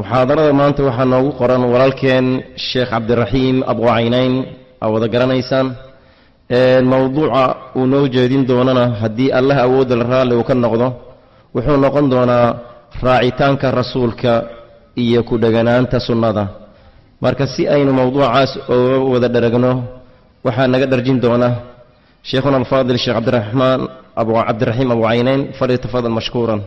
muxaadarada maanta waxaa noogu qoran walaalkeen sheekh cabdiraxiim abwacaynayn aa wada garanaysaan. Mowduuca uu noo jeedin doonana haddii allah awoodda la raalli uu ka noqdo wuxuu noqon doonaa raacitaanka rasuulka iyo ku dheganaanta sunnada. Marka si aynu mowduucaas oga wada dheragno waxaa naga dharjin doona sheikhuna alfaadil sheekh cabdiraxmaan cabdiraxiim abwacaynayn falyatafadal mashkuuran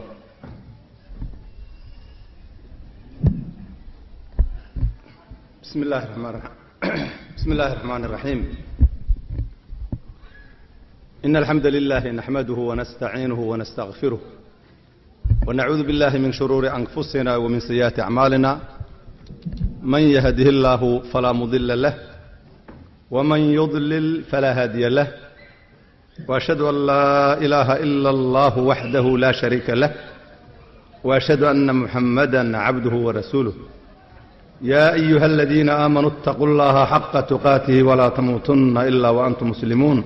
bismi illahi اraxmaani الraxiim in alxamda lilahi naxmaduh wanastaciinuh wanastakfiruh wanacuudu biاllahi min shuruuri anfusina wamin sayi'aati acmaalina man yahdihi illaahu falaa mudila lah wman yudlil falaa haadiya lah. وأشhهadu an laa إilaaha إila اllah waxdah la shariika lah. وأشhhadu أna muxamada cabduh وrasuuluh محمدا عبده ورسوله يا أيها الذين آمنوا اتقوا الله حق تقاته ولا تموتن إلا وأنتم مسلمون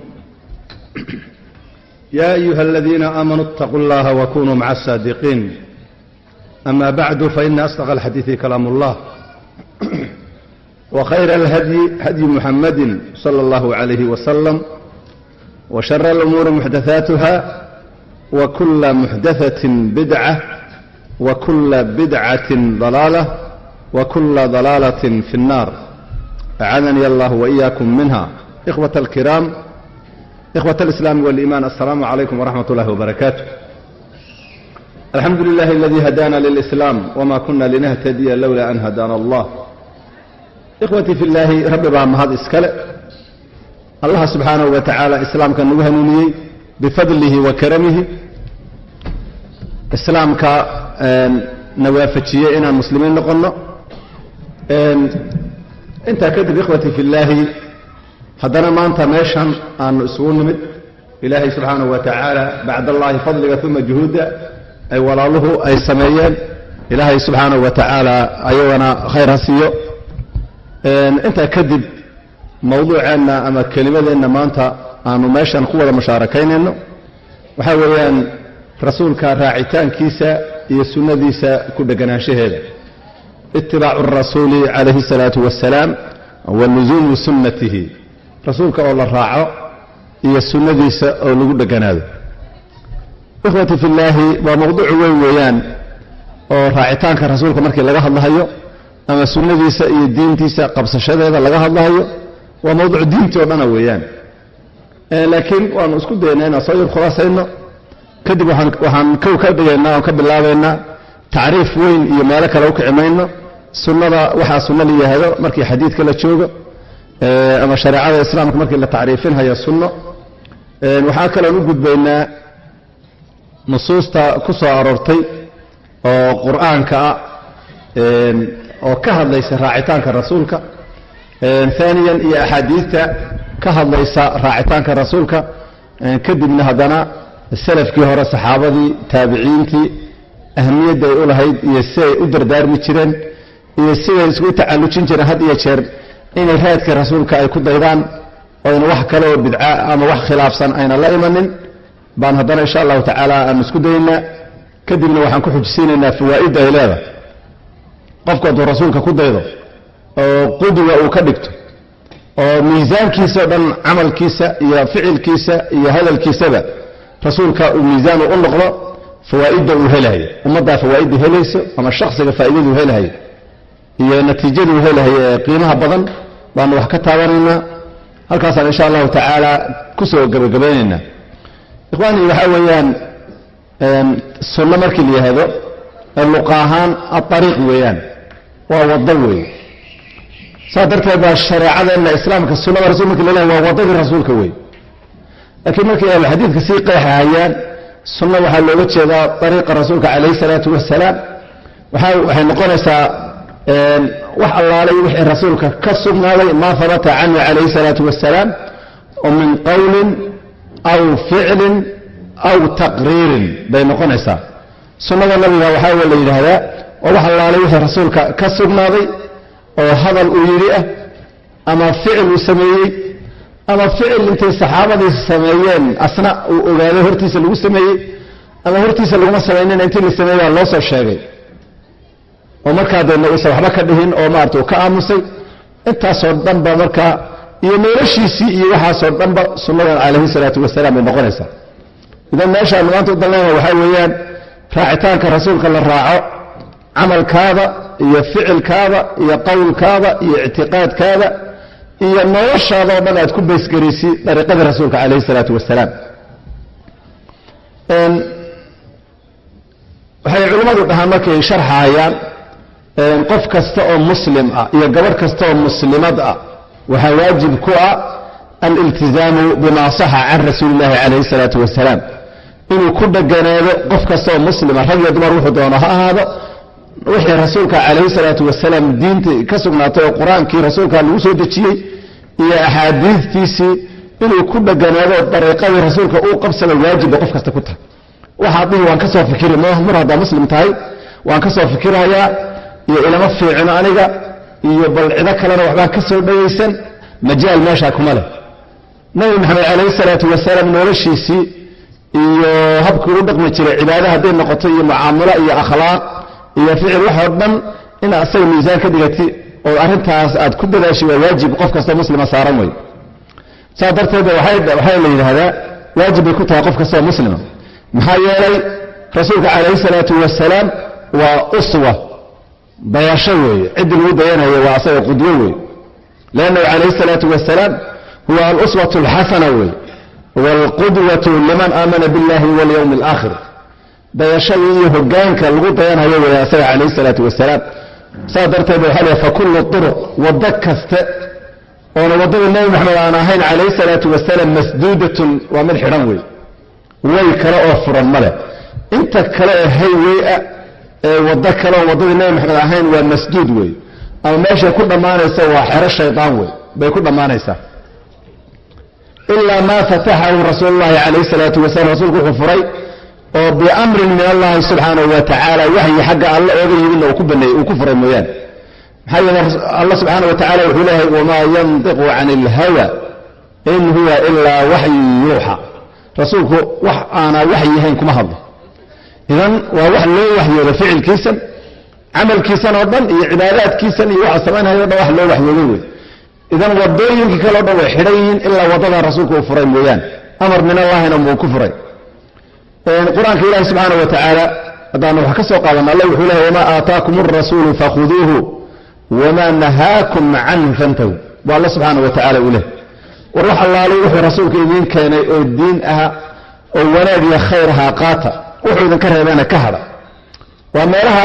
يا أيها الذين آمنوا اتقوا الله وكونوا مع الصادقين أما بعد فإن أصدق الحديث كلام الله وخير الهدي هدي محمد صلى الله عليه وسلم وشر الأمور محدثاتها وكل محدثة بدعة وكل بدعة ضلالة وكل ضلالة في النار أعاذني الله وإياكم منها إخوة الكرام إخوة الإسلام والإيمان السلام عليكم ورحمة الله وبركاته الحمد لله الذي هدانا للإسلام وما كنا لنهتدي لولا أن هدانا الله إخوتي في الله رب بام هذا إسكال الله سبحانه وتعالى إسلام كان نوهنوني بفضله وكرمه إسلام كا نوافجية إنا مسلمين نقلنا intaa kadib ikhwatii fi illaahi haddana maanta meeshan aanu isugu nimid. Ilaahay subxaanahu wa tacaala bacd allaahi fadliga uma juhuudda ay walaaluhu ay sameeyeen. Ilaahay subxaanahu wa tacaala ayagana khayr ha siiyo. Intaa kadib mawduuceenna ama kelimadeenna maanta aanu meeshan ku wada mushaarakaynayno waxaa weeyaan rasuulka raacitaankiisa iyo sunnadiisa ku dheganaanshaheeda itibaacu rasuuli calayhi salaatu wasalaam wa luzuumu sunnatihi. Rasuulka oo la raaco iyo sunnadiisa oo lagu dheganaado. Ikhwati fi llaahi waa mawduucu weyn weeyaan oo raacitaanka rasuulka markii laga hadlahayo ama sunnadiisa iyo diintiisa qabsashadeeda laga hadlahayo waa mawduuc diintii oo dhana weeyaan. Laakiin waanu isku daynaa inaan soo yar khulaasayno. Kadib waxaan kow ka dhigaynaa oon ka bilaabaynaa tacriif weyn iyo meelo kale u mayno sunnada waxaa sunno la yidhaahdo markii xadiidka la joogo ama shareecada islaamka markii la tacriifinhayo sunno. Waxaa kaloon u gudbaynaa nusuusta ku soo aroortay oo qur'aanka ah oo ka hadlaysa raacitaanka rasuulka. Aaniyan iyo axaadiidta ka hadlaysa raacitaanka rasuulka. Kadibna haddana salafkii hore saxaabadii taabiciintii ahamiyadda ay u lahayd iyo siday u dardaarmi jireen iyo siday isku tacallujin jireen had iyo jeer inay raadka rasuulka ay ku daydaan oyna wax kale oo bidca ama wax khilaafsan ayna la imanin baan haddana insha allahu tacaala aan isku daynaa. Kadibna waxaan ku xujisiinaynaa fawaa'idda ay leedahay. Qofku hadduu rasuulka ku daydo oo qudwa uu ka dhigto oo miisaankiisa o dhan camalkiisa iyo ficilkiisa iyo hadalkiisaba rasuulka uu miisaanu u noqdo fawaa'idda uu helahayo ummaddaa fawaa'idda helayso ama shaksiga faa'iidaduu helahayo iyo natiijaduu helahayo ee qiimaha badan baanu wax ka taabanaynaa halkaasaan insha allahu tacaala ku soo gebagabaynaynaa ikhwaanii waxaa weeyaan sunno markii la yidhaahdo luqa ahaan aariiq weeyaan waa waddo weeye. Saa darteed baa shareecadeenna islaamka sunnada rasul marki la lehay waa waddadii rasuulka wey laakiin markay ahluxadiidka sii qeexahayaan sunna waxaa looga jeedaa ariiqa rasuulka calayhi salaatu wasalaam waxay noqonaysaa wax allaalay wixii rasuulka ka sugnaaday maa habata canhu calayhi salaatu wasalaam oo min qowlin aw ficlin aw taqriirin bay noqonaysaa. Sunnada nabiga waxaa la yidhaahdaa oo wax allaalay wixii rasuulka ka sugnaaday oo hadal uu yidhi ah ama ficil uu sameeyey ama ficil intay saxaabadii sameeyeen asna uu ogaaday hortiisa lagu sameeyey ama hortiisa laguma samaynina intii la sameeyey baa loo soo sheegay oo markaa uusan waxba ka dhihin oo maarata ka aamusay intaasoo dhanba markaa iyo noloshiisii iyo waxaasoo dhanba sunnadan calayhi salaatu wasalaam bay noqonaysaa. Idan meeshaan maanta u dalnayna waxaa weeyaan raacitaanka rasuulka la raaco camalkaada iyo ficilkaada iyo qowlkaada iyo ictiqaadkaada iyo noloshaada oo dhan aad ku baysgaraysi dariiqadii rasuulka calayhi salaatu wasalaam. Waxay culimmadu dhahaan markay sharxahayaan qof kasta oo muslim ah iyo gabadh kasta oo muslimad ah waxaa waajib ku ah aliltizaamu bima saxa can rasuuli illahi calayhi salaatu wasalaam. Inuu ku dheganaado qof kasta oo muslima rag iyo dumar wuxuu doono ha ahaado wixii rasuulka calayhi salaatu wasalaam diinta ka sugnaatay oo qur'aankii rasuulka lagu soo dejiyey iyo axaadiidtiisii inuu ku dheganaado dariiqadii rasuulka uu qabsada waajibba qof kasta ku tahay. Waxaad dhihi waan ka soo fikiri mar haddaa muslim tahay waan ka soo fikirayaa iyo ilama fiicino aniga iyo bal cido kalena waxbaan ka soo dhagaysan majaal meeshaa kuma leh. Nabi maxamed calayhi salaatu wasalaam noloshiisii iyo habkii u dhaqmi jiray cibaado hadday noqoto iyo mucaamalo iyo akhlaaq iyo ficil waxoo dhan in asaga miisaan ka dhigati oo arrintaas aad ku dadaashay waa waajib qof kastoo muslima saaran wey saas darteed waxaa la yidhaahdaa waajib bay ku tahay qof kastoo muslima. Maxaa yeelay rasuulka calayhi salaatu wasalaam waa uswa dayasho weeye ciddi lagu dayanayo waa asaga qudwo wey lannahu calayhi salaatu wasalaam huwa aluswatu alxasana wey waalqudwatu liman aamana biاllahi walyowmi alaakhir. Dayashadii iyo hogaanka lagu dayanayo wey asaga calayhi salaatu wasalaam saas darteed waxaa leeyahay fakullu turuq waddo oona waddadii nebi maxamed aan ahayn calayhi salaatu wasalaam masduudatun waa mid xidhan wey way kale oo furan ma leh. Inta kale ee haywey ah ee waddo kale oo waddadii nebi maxamed ahayn waa masduud wey ama meeshay ku dhammaanaysa waa xero shaydaan wey bay ku dhammaanaysaa ilaa maa fataxahu rasuululahi calayhi salaatu wasalaam rasuulku wuxuu furay oo biamrin min allahi subxaanahu wa tacaala waxyi xagga alle ooga yimidna uu ku furay mooyaane. Maxaa yeele alla subxaana wa tacala wuxuu leeyahay wamaa yantiqu can ilhawa in huwa ilaa waxyu yuuxa. Rasuulku wax aanaa waxyihayn kuma hadlo idan waa wax loo waxyooda ficilkiisan camalkiisan oo dhan iyo cibaadaadkiisan iyo waxa samaynhayo o dhan wax loo waxyooday wey idan wadooyinkii kale o dhan way xidhan yihiin ilaa waddadan rasuulku uu furay mooyaane. Amar min allahina muu ku furay. Qur'aanka ilaahi subxaana wa tacaala haddaanu wax ka soo qaadanno alla wuxuu lehay wamaa aataakum arasuulu fakhuduuhu wamaa nahaakum canhu fantahu. Waa alla subxaana wa tacala uu leh war wax allaali wuxuu rasuulka idiin keenay oo diin aha oo wanaag iyo khayr ahaa qaata wuxuu idinka reebeena ka hadha waa meelaha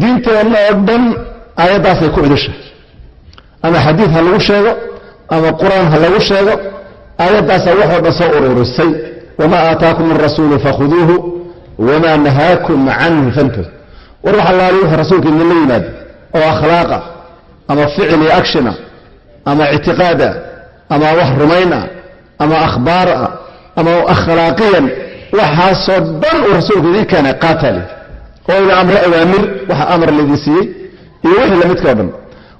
diinteenna oo dhan aayaddaasay ku idisha ama xadiid ha lagu sheego ama qur'aan ha lagu sheego aayaddaasaa waxoo dhan soo ururisay. Wamaa aataakum arasuulu fakhuduuhu wamaa nahaakum canhu fantahu. War wax allaali wuxuu rasuulka idinla yimaado oo akhlaaqa ama ficil iyo actiona ama ictiqaada ama wax rumayn ah ama akhbaar ah ama akhlaaqiyan waxaasoo dhan uu rasuulku idiin keenay qaatali oo idin amre awaamir waxa amar laydin siiyey iyo wixii lamidka o dhan.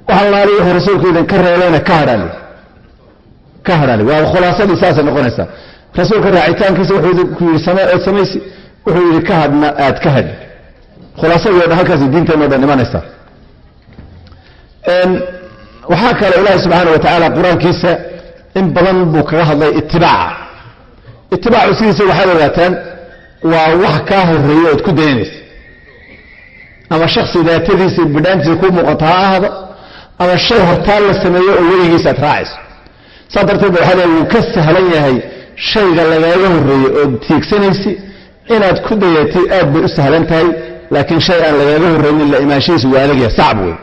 Wax wuxuu rasuulku idinka reebayna ka hadhaali ka hadhaali waa khulaasadii saasay noqonaysaa. Rasuulka raacitaankiisa wuxuu idinku yidhi same ood samaysi. Wuxuu yidhi ka hadhna aad ka hadhi khulaasadii o dhan halkaasi diinteenna o dhan imanaysaa. Waxaa kale ilaahi subxaana wa tacaala qur'aankiisa in badan buu kaga hadlay itibaaca itibaacu sidiisa waxaad ogaataan waa wax kaa horreeya ood ku dayanaysa ama shaksi daatadiisa bidhaantiisa ku muuqato ha ama shay hortaan la sameeyo oo weligiisa raacayso. Saa darteed ba waxaa wuu ka sahlan yahay shayga lagaaga horeeyey ood tiigsanaysi inaad ku dayatay aad bay u sahlan tahay laakiin shay aan lagaaga horreynin la imaanshihiisu waa adagyahay sacb wey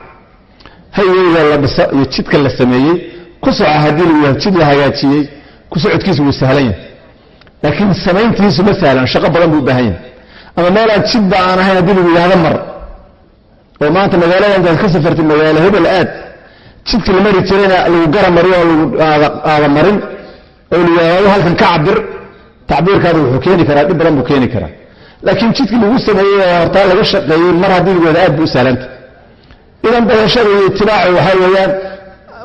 hayweyga la dhiso iyo jidka la sameeyey ku haddii lagu jid la hagaajiyey ku wuu sahlan yahay laakiin samayntiisu ma sahlan shaqo badan buu u baahan yahay. Ama meelaan jidba aan ahayn haddii lagu yidhahdo mar oo maanta magaalada intaad ka safartay magaalo hebel aad jidka la mari jirayna lagu gara mariyo oo aada marin oo la yidhahdo halkan ka cabir tacbiirkaada wuxuu keeni karaa dhib badan buu keeni karaa. Laakiin jidkii lagu sameeyey ee hortaa laga shaqeeyey mar haddii lagu yahdo aad buu u sahlanta idan dayashada iyo itibaacu waxaa weeyaan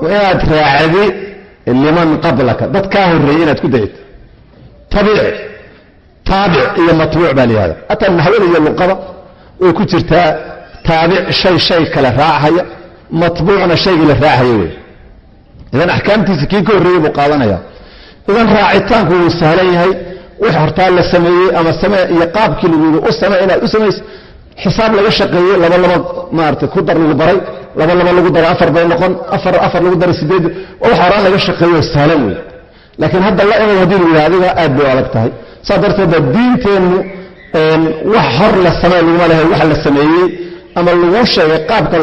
inaad raacdi liman qablaka dad kaa horreeyey inaad ku dayto tabiici taabic iyo matbuuc baa la yihahda hataa naxwada iyo luqada way ku jirtaa taabic shay shay kale raachaya matbuucna shaygii la raachaya wey idan axkaamtiisa kii ka horreeyey buu qaadanaya. Idan raacitaanku wuu sahlan yahay wix hortaa la sameeyey ama samee iyo qaabkii lagu u samee inaad u samayso xisaab laga shaqeeyey laba laba maarata ku dar lagu daray laba laba lagu daray afar bay noqon afar afar lagu daray sideed wax horaan laga shaqeeyo sahlan wey laakiin hadda la imad haddii lagu yidhi adiga aad bay adag tahay. Saa darteed diinteennu wax hor la samee laguma lehay wax la sameeyey ama lagu sheegay qaabka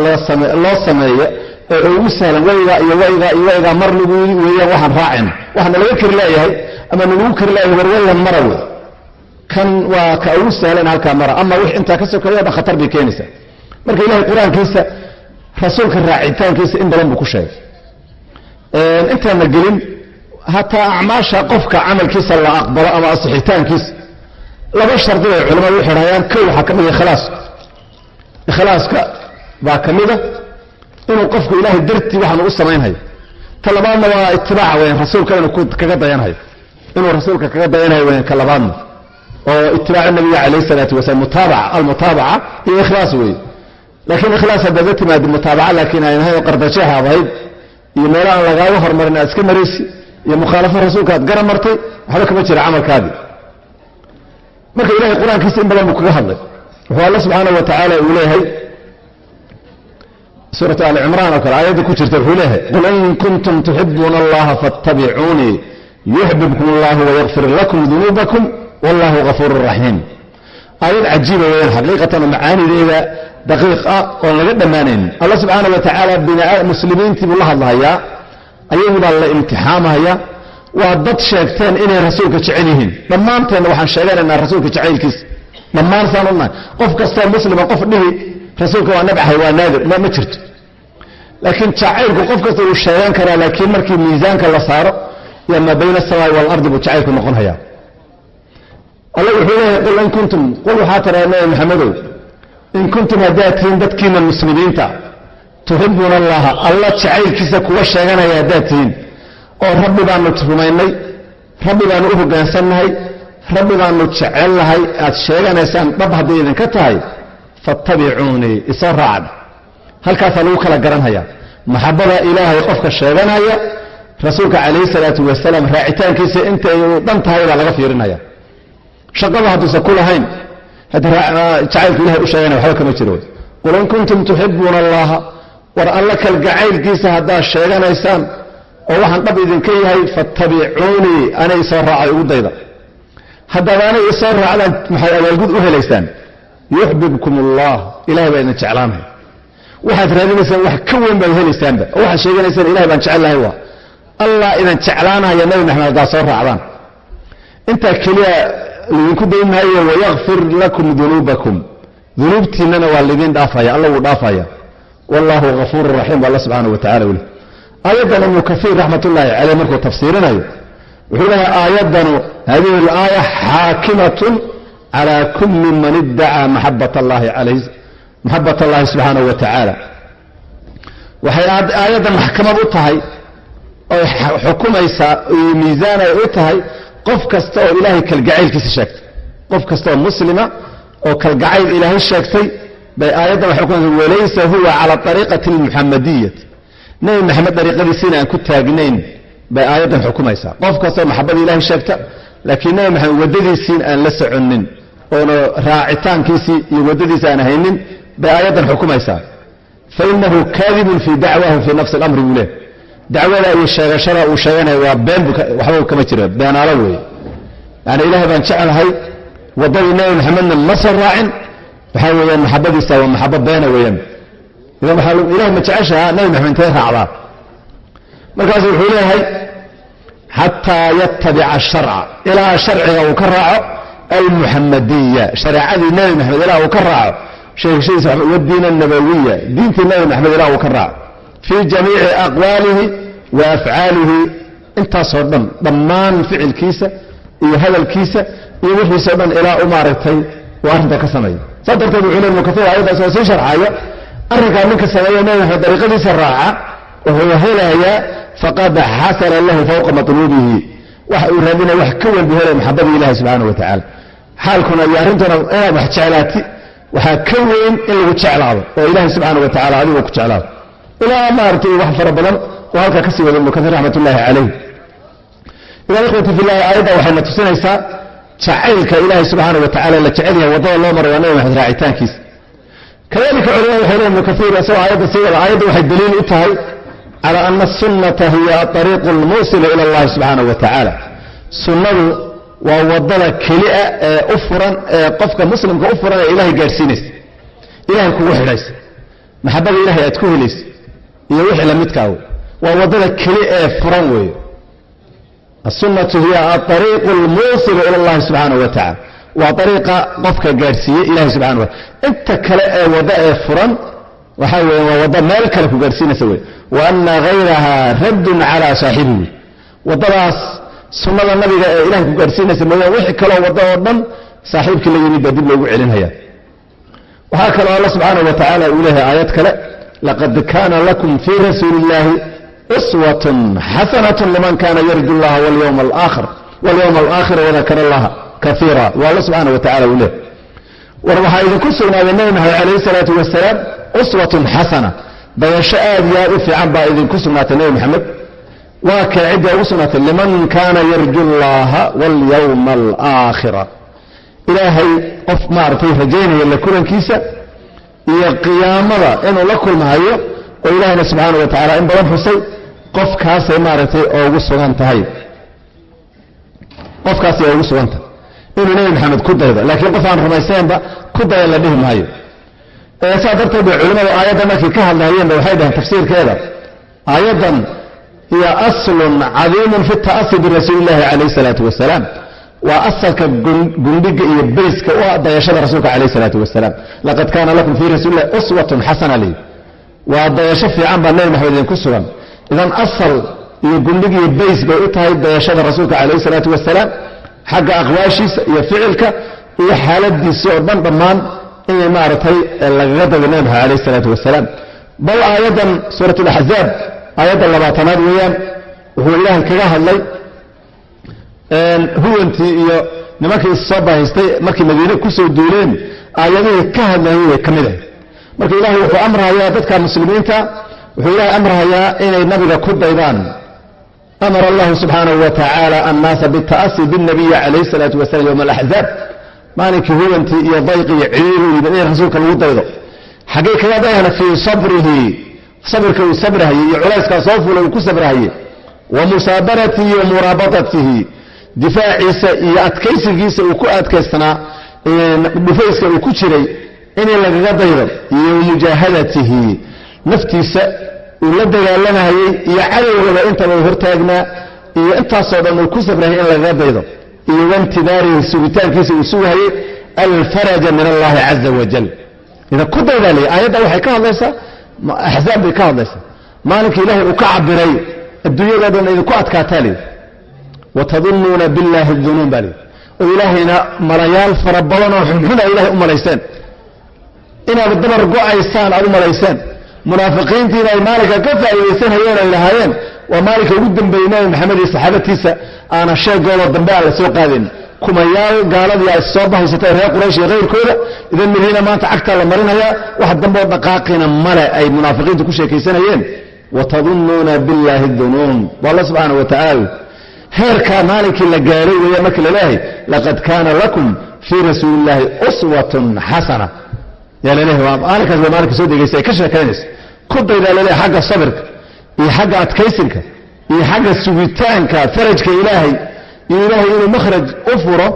loo sameeyo ee ugu sahlan waygaa iyo waygaa iyo waygaa mar lagu weeyaan waxaan raacayna waxaana laga kari leeyahay ama nalagu kari leeyahay war waygan mara wey kan waa ka ugu sahlan halkaa mara ama wix intaa ka sokeeyo dhan khatar bay keenaysaa. Marka ilahay qur'aankiisa rasuulka raacitaankiisa in badan buu ku sheegay. Intaana gelin hataa acmaasha qofka camalkiisa la aqbalo ama asixitaankiisa laba shardi bay culamadu u xidhayaan. Kow waxaa ka mid ikhlaaska ikhlaaska baa ka mida inuu qofku ilaahay dartii waxaan u samaynhayo ta labaadna waa itibaaca weyan rasuulka inuu kaga dayanhayo inuu rasuulka kaga dayanhayo weyan ka labaadna. Oo itibaacu nabiga calayh salaatu wasalaam mutaabaca almutaabaca iyo ikhlaas weeye laakiin ikhlaas haddaad la timaadi mutaabaca laakiin ayn ahayn qardajeexa aad ahayd iyo meelo aan lagaaga hormarin aad iska maraysi iyo mukhaalafo rasuulka aad gara martay waxba kama jira camalkaadii marka ilahay qur'aankiisa in badan buu kaga hadlay. Wuxuu alla subxaana wa tacaala uu leeyahay suuratu ali cimraan oo kale aayadda ku jirta wuxuu leeyahay qul in kuntum tuxibuuna allaha fattabicuunii yuxbibkum allahu wayakfir lakum dunuubakum wallahu gafuurun raxiim aayad cajiiba weyaan xaqiiqatan macaanideeda daqiiq ah laga dhammaanaynin alla subxaana wa tacaala muslimiintii buu la hadlahayaa baa la imtixaamahaya waa dad sheegteen inay rasuulka jecel yihiin. Dhammaanteenna waxaan sheeganaynaa rasuulka jacaylkiisa dhammaan saan u nahay qof kastoo muslima qof dhihi rasuulka waa nabcahay waa naadir. Ma ma jirto. Laakiin jacaylku qof kasta wuu sheegan karaa laakiin markii miisaanka la saaro yaa bayna asamaai waalardi buu jacaylku noqon hayaa. Alla wuxuu leeyahay qul in kuntum qul waxaa tiraa nabi maxamedow in kuntum haddaad tihiin dadkiina muslimiinta tuxibuuna allaha alla jacaylkiisa kuwa sheeganaya haddaad tihiin. Oo rabbi baanu rumaynay rabbi baanu u hoggaansannahay rabbi baanu jecelnahay aad sheeganaysaan dhab hadday idinka tahay fattabicuunii isoo raacda halkaasaa lagu kala garanhayaa. Maxabbada ilaahay qofka sheeganaya rasuulka calayhi salaatu wasalaam raacitaankiisa intay dhan tahay baa laga fiirinaya shaqada hadduusan ku lahayn jacaylku ilahay u sheeganaya waxba kama jiro. Qul in kuntum tuxibuuna allaha war alla kalgacaylkiisa haddaad sheeganaysaan oo waxaan dhab idinka yahay fattabicuunii anay isoo raacay ugu dayda. Haddaad anay isoo raacdaan maxay abaalgud u helaysaan yuxbibkum allah ilahay baa idin jeclaanaya waxaad raadinaysaan wax ka weyn baad helaysaanba oo waxaad sheeganaysaan ilahay baan jecelahay waa. Allah idin jeclaanaya nabi maxamed haddaad soo raacdaan. Intaa keliya laydinku dayn maayo wayakfir lakum dunuubakum. Dunuubtiinnana waa laydin dhaafaya alla wuu dhaafaya wallahu gafuuru raxiim alla subxaana wa tacala weli aayaddan ibnu kaiir raxmat ullaahi caleyh markuu tafsiirinayo wuxuu leeyahay aayaddanu hadihi alaaya xaakimatun cala kulli man iddacaa maxabat allahi subxaanahu wa tacaala waxay aayaddan maxkamad u tahay oy xukumaysaa iyo miisaan ay u tahay qof kasta oo ilaahay kalgacaylkiisa sheegtay. Qof kasta oo muslima oo kalgacayl ilaahay sheegtay bay aayaddan waxay xukumaysaa walaysa huwa cala ariiqati almuxamadiyati nebi maxamed dariiqadiisiina aan ku taagnayn bay aayaddan xukumaysaa. Qof kastoo maxabada ilaahay sheegta laakiin nebi maxamed waddadiisiin aan la soconnin oona raacitaankiisii iyo waddadiisi aan haynin bay aayaddan xukumaysaa. Fainahu kaadibun fii dacwahu fii nafsi alamri buu leh dacwada iyo sheegashada uu sheeganaya waa been waxba kama jira beenaalo weeye. Yani ilaahay baan jecelahay waddadii nebi maxamedna ma soo raacin waxaa weeyaan maxabadiisa waa maxabo beena waxaa ilahay ma jeceshaha? Nebi maxamed intee raacdaa? Markaasu wuxuu leeyahay xataa yatabica asharca ilaa sharciga uu ka raaco almuxamadiya shareecadii nebi maxamed ilaa uu ka raaco sheegashadiisa wadiina nabawiya diintii nebi maxamed ilaa uu ka raaco. Fii jamiici aqwaalihi wa afcaalihi intaasoo dhan dhammaan ficilkiisa iyo hadalkiisa iyo wixiisao dhan ilaa u maaragtay uu arrinta ka sameeyo saas darteed wuxuu le ibnu kaiir ayaddaas oo sii sharxaya arrinkaa ninka sameeyo nebi maxamed dariiqadiisa raaca wuxuu helayaa faqad xasala lahu fawqa matluubihi. Waxa uu raadinaya wax ka weyn buu helaya maxabadii ilahi subxaana wa tacaala xaalkuna iyo arrintuna inaad wax jeclaati waxaa ka weyn in lagu jeclaado oo ilaahay subxaana wa tacala adigu ku jeclaado. Ilaa maaragtay wax fara badan oo halkaa ka sii wada ibnu kasiir raxmat ullaahi calayh idan ikhwati fillahi aayadda waxayna tusinaysaa jacaylka ilaahay subxaana wa tacala la jecel yahay waddada loo maray waa nabi maxamed raacitaankiisa kadalika culimadu waxay leeyihiin ibnu kasiir isagoo aayadda sii waxay daliil u tahay cala ana asunata hiya aariiqu almuusilu ila allahi subxaana wa tacaala sunnadu waa waddada kelia ee u furan ee qofka muslimka u furan ee ilahay gaadhsiinaysa. Ilahay kugu xidhaysa. Maxabada ilahay aad ku helaysa. Iyo wixii lamidkaa wey waa waddada keli ee furan weeye asunatu hiya aariiqu almuusilu ila allahi subxaanahu wa tacala waa ariiqa qofka gaadhsiiye ilahay subxana wa inta kale ee waddo ee furan waxaa weeye waa waddo meel kale ku gaadhsiinaysa wey wa ana hayraha raddun cala saaxibihi waddadaas sunnada nabiga ee ilahay ku gaadhsiinaysa mooyaan wixii kaloo waddo oo dhan saaxiibkii la yimid baa dib loogu celinhaya waxaa kaloo subxaana uswatun xasanatun liman kana yarju llaha walyowma alaakhir walyowma alaakhira wadakara allaha kaiira waa alla subxaana wa tacala war waxaa idinku sugnaaday nabi maxamed calayhi salaatu wasalaam uswatun xasana dayasho aad iyo aad u fiican baa idinku sugnaatay nebi maxamed. Waa kee cidda ugu sugnaatay? Liman kaana yarju llaha walyowma alaakhira. Ilaahay qof maaragtay rajaynaya la kulankiisa iyo qiyaamada inuu la kulmahayo oo ilaahayna subxaana wa tacala in badan xusay qofkaasay maaragtay oogu sugan tahay. Qofkaasay oogu sugan tahay. Inuu nebi maxamed ku daydo laakiin qof aan rumaysaynba ku daya la dhihi maayo. Saa darteed bay culimmadu aayadda markay ka hadlahayeenba waxay dhaheen tafsiirkeeda. Aayaddan hiya aslun cadiimun fi ta'asi birasuuli illahi calayh salaatu wasalaam waa asalka gundhiga iyo bayska u ah dayashada rasuulka calayh salaatu wasalaam laqad kaana lakum fii rasuulillahi uswatun xasana lii. Waa dayasho fiican baa nebi maxamed idinku sugan idan asal iyo gundhig iyo bays bay u tahay dayashada rasuulka calayh salaatu wasalaam xagga aqwaashiisa iyo ficilka iyo xaaladiisa oo dhan dhammaan inay maaragtay lagaga nebi maxamed calayh salaatu wasalaam bal aayaddan suurat alaxzaab aayadda labaatanaad weeyaan wuxuu ilaahay kaga hadlay huwantii iyo nimankii issoo bahaystay markay madiine ku soo duuleen aayadihii ka hadlayay way ka mid wuxuu ilaahay amrahayaa inay nabiga ku daydaan. Amara allahu subxaanahu wa tacaala annaasa bita'asi biاnabiyi calayh salaatu wasalam yowma alaxzaab maalinkii huwantii iyo dayqi iyo yimid in rasuulka lagu daydo. Xaggay kaga dayana fii sabrihi sabirka uu sabrahayey iyo culayskaa soo fulay uu ku sabrahayey wa musaabaratihi wa muraabadatihi difaaciisa iyo adkaysigiisa uu ku adkaysnaa dhufayska uu ku jiray inay lagaga daydo iyo mujaahadatihi naftiisa uu la dagaalamahayey iyo cadowgaba intaba uu hortaagnaa iyo intaasoo dhan uu ku sabrahayay in lagaga daydo iyo waintidaarihi sugitaankiisa uu sugahayey alfaraja min allahi caza wajal idan ku daydaaliy aayadda waxay ka hadlaysaa axzaab bay ka hadlaysaa. Maalinka ilaahay uu ka cabiray adduunyadoo dhan idinku adkaataa lii. Watadunnuuna billaahi dunuun baa lii. Oo ilaahayna malayaal fara badan oo xunxun a ilahay u malayseen. Inaad dabar go'aysaan aad u malayseen munaafiqiintiina ay maalinka ka faa'iidaysanhayeen ay lahaayeen. Waa maalinka ugu dambeeyey nabi maxamed iyo saxaabatiisa aana sheegooda dambe aan la qaadayn kumayaal gaaladii ay soo bahaysatay reer quraysh iyo kayrkooda idan madiina maanta cagtaa la marinayaa. Wax dambe oo dhaqaaqina male ay munaafiqiintu ku sheekaysanayeen. Watadunnuuna billaahi dunuun waa alla subxaana wa tacaala heerkaa maalinkii la gaaray weeya marka la leeyahay laqad kaana lakum fii rasuuli illaahi uswatun xasana yaa la leeyahay waa maalinkaas waa maalinka soo degaysa ay ka sheekaynaysa ku daydaa la leeyahay xagga sabirka iyo xagga adkaysinka iyo xagga sugitaanka farajka ilaahay iyo ilaahay inuu makhraj u furo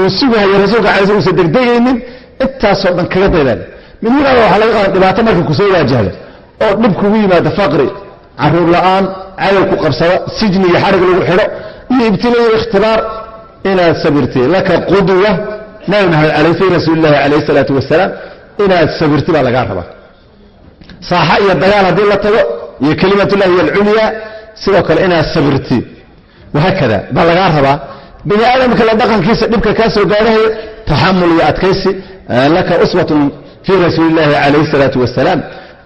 uu sugahayo rasuulka cala sl degdegaynin intaasoo dhan kaga daydaale mid walaaba waxaa laga qaada dhibaato marka ku soo waajahda oo dhib kugu yimaada faqri carruur la'aan cadow ku qabsada sijni iyo xarig lagu xidho iyo ibtila iyo ikhtibaar inaad sabirti laka qudwa nabi maxamed alay fi rasuuli illahi calayh isalaatu wasalaam inaad sabirti baa lagaa rabaa saaxa iyo dagaal haddii la tago iyo kelimatullahi hiy alculyaa sidoo kale inaad sabirti. Wahaakada baa lagaa rabaa bini aadamka la dhaqankiisa dhibka kaa gaadhayo taxamul iyo adkaysi laka uswatun fii rasuuli illahi calayh salaatu wasalaam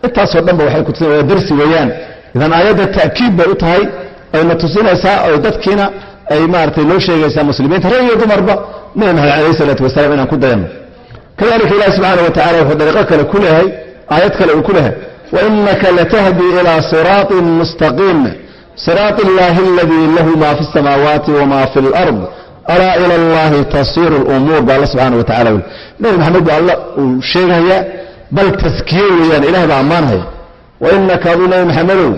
intaasoo dhanba waxay ku tusin waa darsi weeyaan. Idan aayadda ta'kiid bay u tahay ayna tusinaysaa oo dadkiina ay maaragtay loo sheegaysaa muslimiinta rag iyo dumarba nabi maxamed calayh salaatu wasalaam inaan ku dayano. Kadalika ilahi subxaana wa tacala wuxuu dariiqo kale ku leehay aayad kale uu ku lehay wainaka latahdi ilaa siraaطin mustaqiim siraaط illahi aladii lahu ma fi الsamaawaati wma fi اlأrض alaa ila اllahi tasiiru اlumuur ba alla subxana wa tacala weli nabi maxamed ba alla uu sheegayaa bal taskiye weeyaan ilahay baa ammaanhaya wainaka aduu nabi maxamedow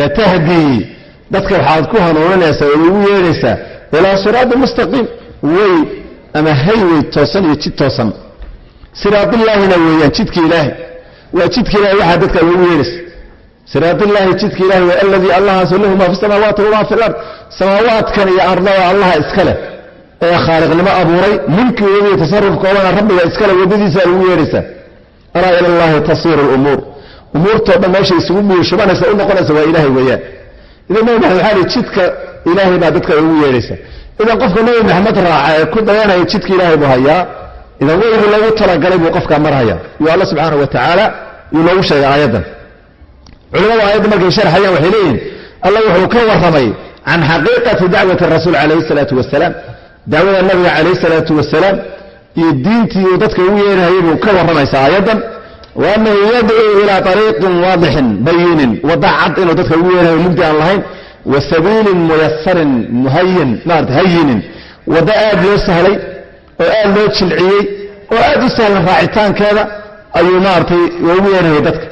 latahdii dadka waxaad ku hanuuninaysaa oo ugu yeedhaysaa ilaa siraaطin mustaqiim way ama haywey toosan iyo jid toosan siraadillaahina weeyaan jidka ilaahay waa jidka ilahay waxaa dadka ugu yeedhaysa siraadillaahi jidka ilahay waa aladii allahaasoo lahu fi samaawaati wamaa fi lard samaawaadkan iyo ardada allaha iska ee khaaliqnimo abuuray mulkigooda iyo tasarufkoodana rabbiga iskale waddadiisa ugu yeedhaysaa alaa ila allahi tasiiru lumuur umuurtoo dhan meesha isugu miyushubanaysa u noqonaysa waa ilahay weeyaan. Idan nabi maxamed waxaa jidka ilaahay baa dadka ugu yeedhaysa idan qofka nabi maxamed raaca ee ku dayanaya jidka ilaahay buu hayaa idan weygu loogu talagalay buu qofkaa marhaya yuu alla subxaana wa tacaala yuu noogu sheegay aayaddan culimadu aayadda markay sharxayaan waxay leeyihiin alla wuxuu ka warramay can xaqiiqati dacwati rasuul calayhi salaatu wasalaam dacwada nabiga calayhi salaatu wasalaam iyo diintii uu dadka ugu yeerahayay buu ka warramaysa aayaddan wa annahu yadcuu ilaa ariiqin waadixin bayinin wadda cad inuu dadka ugu yeerahayo mugdi aan lahayn. Wa sabiilin muyasarin muhayin maarata hayinin waddo aad loo sahlay oo aad loo jilciyey oo aad u sahlan raacitaankeeda ayuu maaragtay ugu yeerahayay dadka.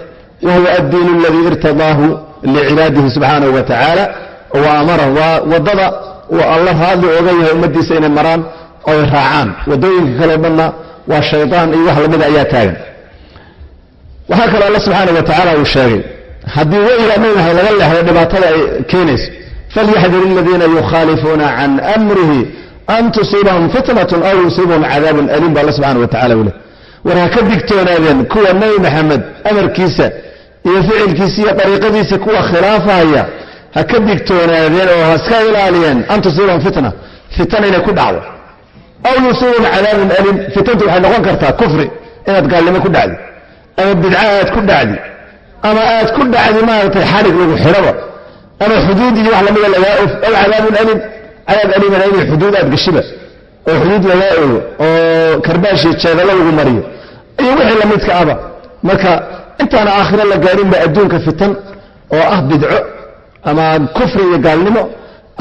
Wahuwa addiin aladii irtadaahu licibaadihi subxaanahu wa tacaala wa waa waddada uu alla raadli oga yahay ummaddiisa inay maraan oy raacaan. Waddooyinka kaleo dhanna waa shaydaan iyo wax lamida ayaa taagan. Waxaa kaloo alla subxaana wa tacaala uu sheegay haddii weyga nabimaxamed laga leexdo dhibaatada ay keenayso falyaxdir aladiina yukhaalifuuna can amrihi an tusiibahum fitnatun aw yusiibahum cadaabun aliim ba alla subxana wa tacala u leh war ha ka digtoonaadeen kuwa nebi maxamed amarkiisa iyo ficilkiisa iyo dariiqadiisa kuwa khilaafahaya ha ka digtoonaadeen oo ha iska ilaaliyeen an tusiibahum fitna fitan inay ku dhacdo aw yusiibahum cadaabun aliim fitantu waxay noqon kartaa kufri inaad gaalnimo ku dhacdi ama bidca aad ku dhacdi ama aad ku dhacdi maaragtay xadhig lagu xidhaba ama xuduud wax lamida lagaa of cadaabun aliim cadaab aliimana inay xuduud aad gashiba oo xuduud lagaa ogo oo karbaashi jeedalo lagu mariyo. Iyo wixii lamidka aba marka intaana aakhiro la gaarinba adduunka fitan oo ah bidco ama kufri iyo gaalnimo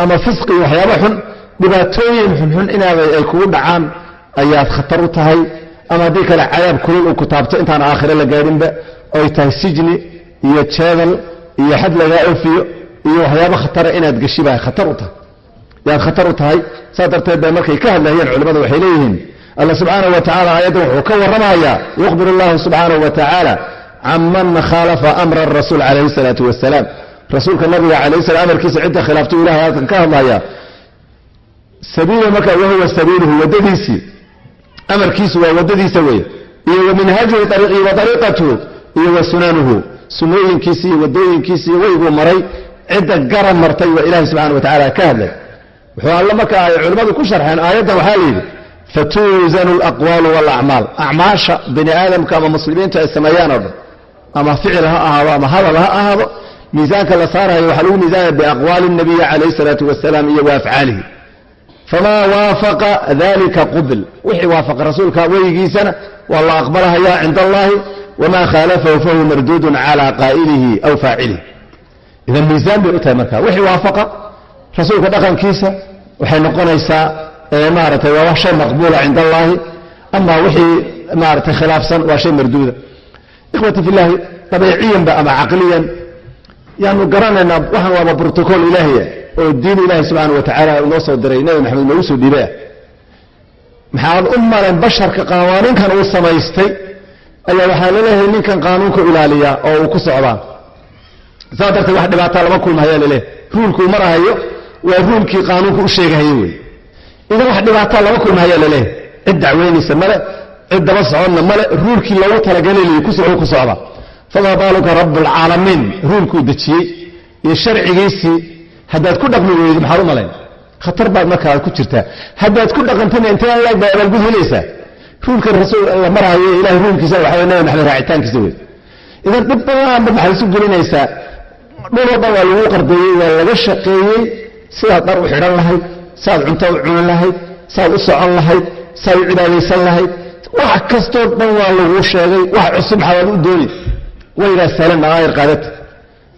ama fisqi iyo waxyaaba xun dhibaatooyin xunxun inaaday ay kugu dhacaan ayaad khatar u tahay ama haddii kale cadaab kulul uu ku taabto intaana aakhiro la gaarinba oy tahay sijni iyo jeedal iyo xad lagaa ofiyo iyo waxyaaba khatara inaad geshiba khatar u tahay yaad khatar u tahay. Saas darteed ba markay ka hadlayeen culimmadu waxay leeyihiin alla subxaanahu wa tacala aayaddan wuxuu ka warramayaa yukhbir allahu subxaanahu wa tacaala can man khaalafa amra arasuul calayhi salaatu wasalaam rasuulka nabiga calayhi salam amarkiisa cidda khilaaftu ilahay halkan ka hadlaya sabiila marka wahuwa sabiiluhu waddadiisii amarkiisu waa waddadiisa weeye. Iyo wa minhaajuhu ariiqii wa ariiqatuhu iyo wa sunanuhu sunooyinkiisi iyo waddooyinkiisi iyo weyguu maray. Cidda gara martay waa ilahay subxana wa tacala ka hadlay wuxuu alla marka ay culimmadu ku sharxeen aayaddan waxaa la yidhi fatuusanu alaqwaalu walacmaal acmaasha bini aadamka ama muslimiintu ay sameeyaan oo dhan ama ficil ha ahaado ama hadal ha ahaado miisaanka la saarayo waxaa lagu miisaanaya biaqwaali nabiyi calayhi salaatu wasalaam iyo wa afcaalihi. Famaa waafaqa dalika qubil. Wixii waafaqa rasuulka weygiisana waa la aqbalahayaa cinda allahi wamaa khaalafahu fahuwa marduudun cala qaa'ilihi aw faacilihi. Idan miisaan bay u tahay marka. Wixii waafaqa rasuulka dhaqankiisa waxay noqonaysaa maaragtay waa wax shay maqbuula cinda allaahi ama wixii maaragtay khilaafsan waa shay marduuda. Ikhwati fi llaahi dabiiciyanba ama caqliyan yaanu garanaynaa waxaan waaba brotocool ilaahiya oo diin ilaahi subxaana wa tacaala noo soo diray nabi maxamed noogu soo dhiibay ah maxaad u malen basharka qawaaniinkan uu samaystay ayaa waxaa la leeyahay ninkan qaanuunka ilaaliyaa oo uu ku socdaa. Saa darteed wax dhibaataa lama kulmahayaa la leeyahay ruulkuu marahayo waa ruulkii qaanuunka u sheegahaye wey idan wax dhibaataa lama kulmahayaa la leeyahay cid dacweynaysa male cid daba socodna male ruulkii loogu talagalay ku socuu ku socda. Famaa baaluka rabbulcaalamiin ruulkuu dejiyey. Iyo sharcigiisii haddaad ku dhaqmi weydo maxaad u malayn? Khatar baad markaa ku jirtaa. Haddaad ku dhaqantana intee laag baa abaalgud helaysaa? Ruulka rasuul la maraayo ilahay ruulkiisa waxa nabi maxamed raacitaankiisa wey idan dhib badan bad maxaad isu gelinaysaa. Dhuloo dhan waa lagu qardeeyey waa laga shaqeeyey sidaad dhar u xidhan lahayd sidaad cunto u cuni lahayd sidaad u socon lahayd sidaad u cibaadaysan lahayd wax kastoo dhan waa laguu sheegay wax cusub xawaad u dooni. Waydaa sahlan dhaqaayir qaadata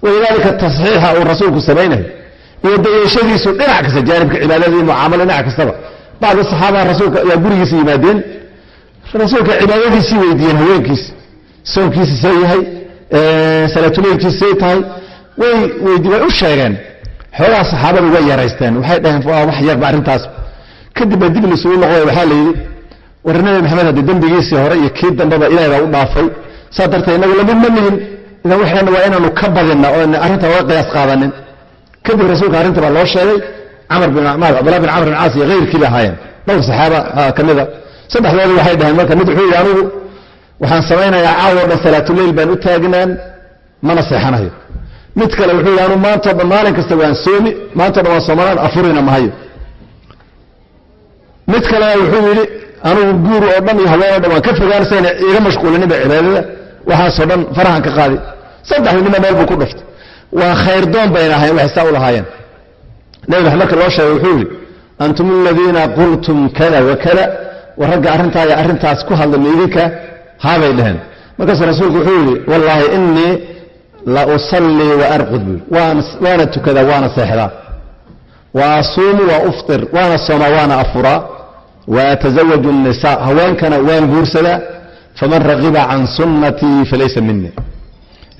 walidaalika tasxiixa uu rasuulku samaynayo iyo dayeeshadiisu dhinac kasta jaanibka cibaadadii mucaamalo dhinac kastaba. Bacda saxaabaha rasuulka ayaa gurigiisa yimaadeen. Rasuulka cibaadadiisii weydiiyeen haweenkiisa soonkiisa see yahay salaatuleylkiisa say tahay. Way weydi way u sheegeen xoogaa saxaabadu way yaraysteen. Waxay dhaheen wax yarba arrintaas. Kadib baa dib lisugu noqday waxaa la yidhi war nabi maxamed haddii dembigiisii hore iyo kii dambeba ilaahay baa u dhaafay saa darteed inagu la mid ma idan waxeenna waa inaanu ka badinna oo arrinta oga qiyaas qaadanin. Kadib rasuulka arrinta baa loo sheegay camar bin maal cabdullah bin camr bin caas iyo hayrkii bay ahaayeen. Dhowr saxaaba ka mida saddexdoodu waxay dhaheen marka mid wuxuu yidhi anigu waxaan samaynayaa caawo dhan salaatuleyl baan u taagnaan mana seexanayo mid kale wuxuu yidhi anu maantao dhan maalin kasta waan soomi maantao dhan waan soomanaan afurina mahayo mid kalena wuxuu yidhi anugu guur oo dhan iyo haween o dhan waan ka fogaansayna iga mashquuliniba cibaadada waxaasoo dhan farahan ka qaadi. Saddexda nima meel buu ku dhuftay. Waa khayrdoon bayna ahayn waxay saa u lahaayeen. Nabi max marka loo sheegay wuxuu yidhi antum aladiina qultum kada wa kada war ragga arrintaa iyo arrintaas ku hadlama idinka haabay dhaheen. Markaasuu rasuulku wuxuu yidhi wallaahi inii la usallii wa arqud. Buu waana tukadaa waana seexdaa wa asuumu wa uftir waana soomaa waana afuraa wa atasawaju الnisaa haweenkana waan guursadaa faman ragiba can sunnatii falaysa minii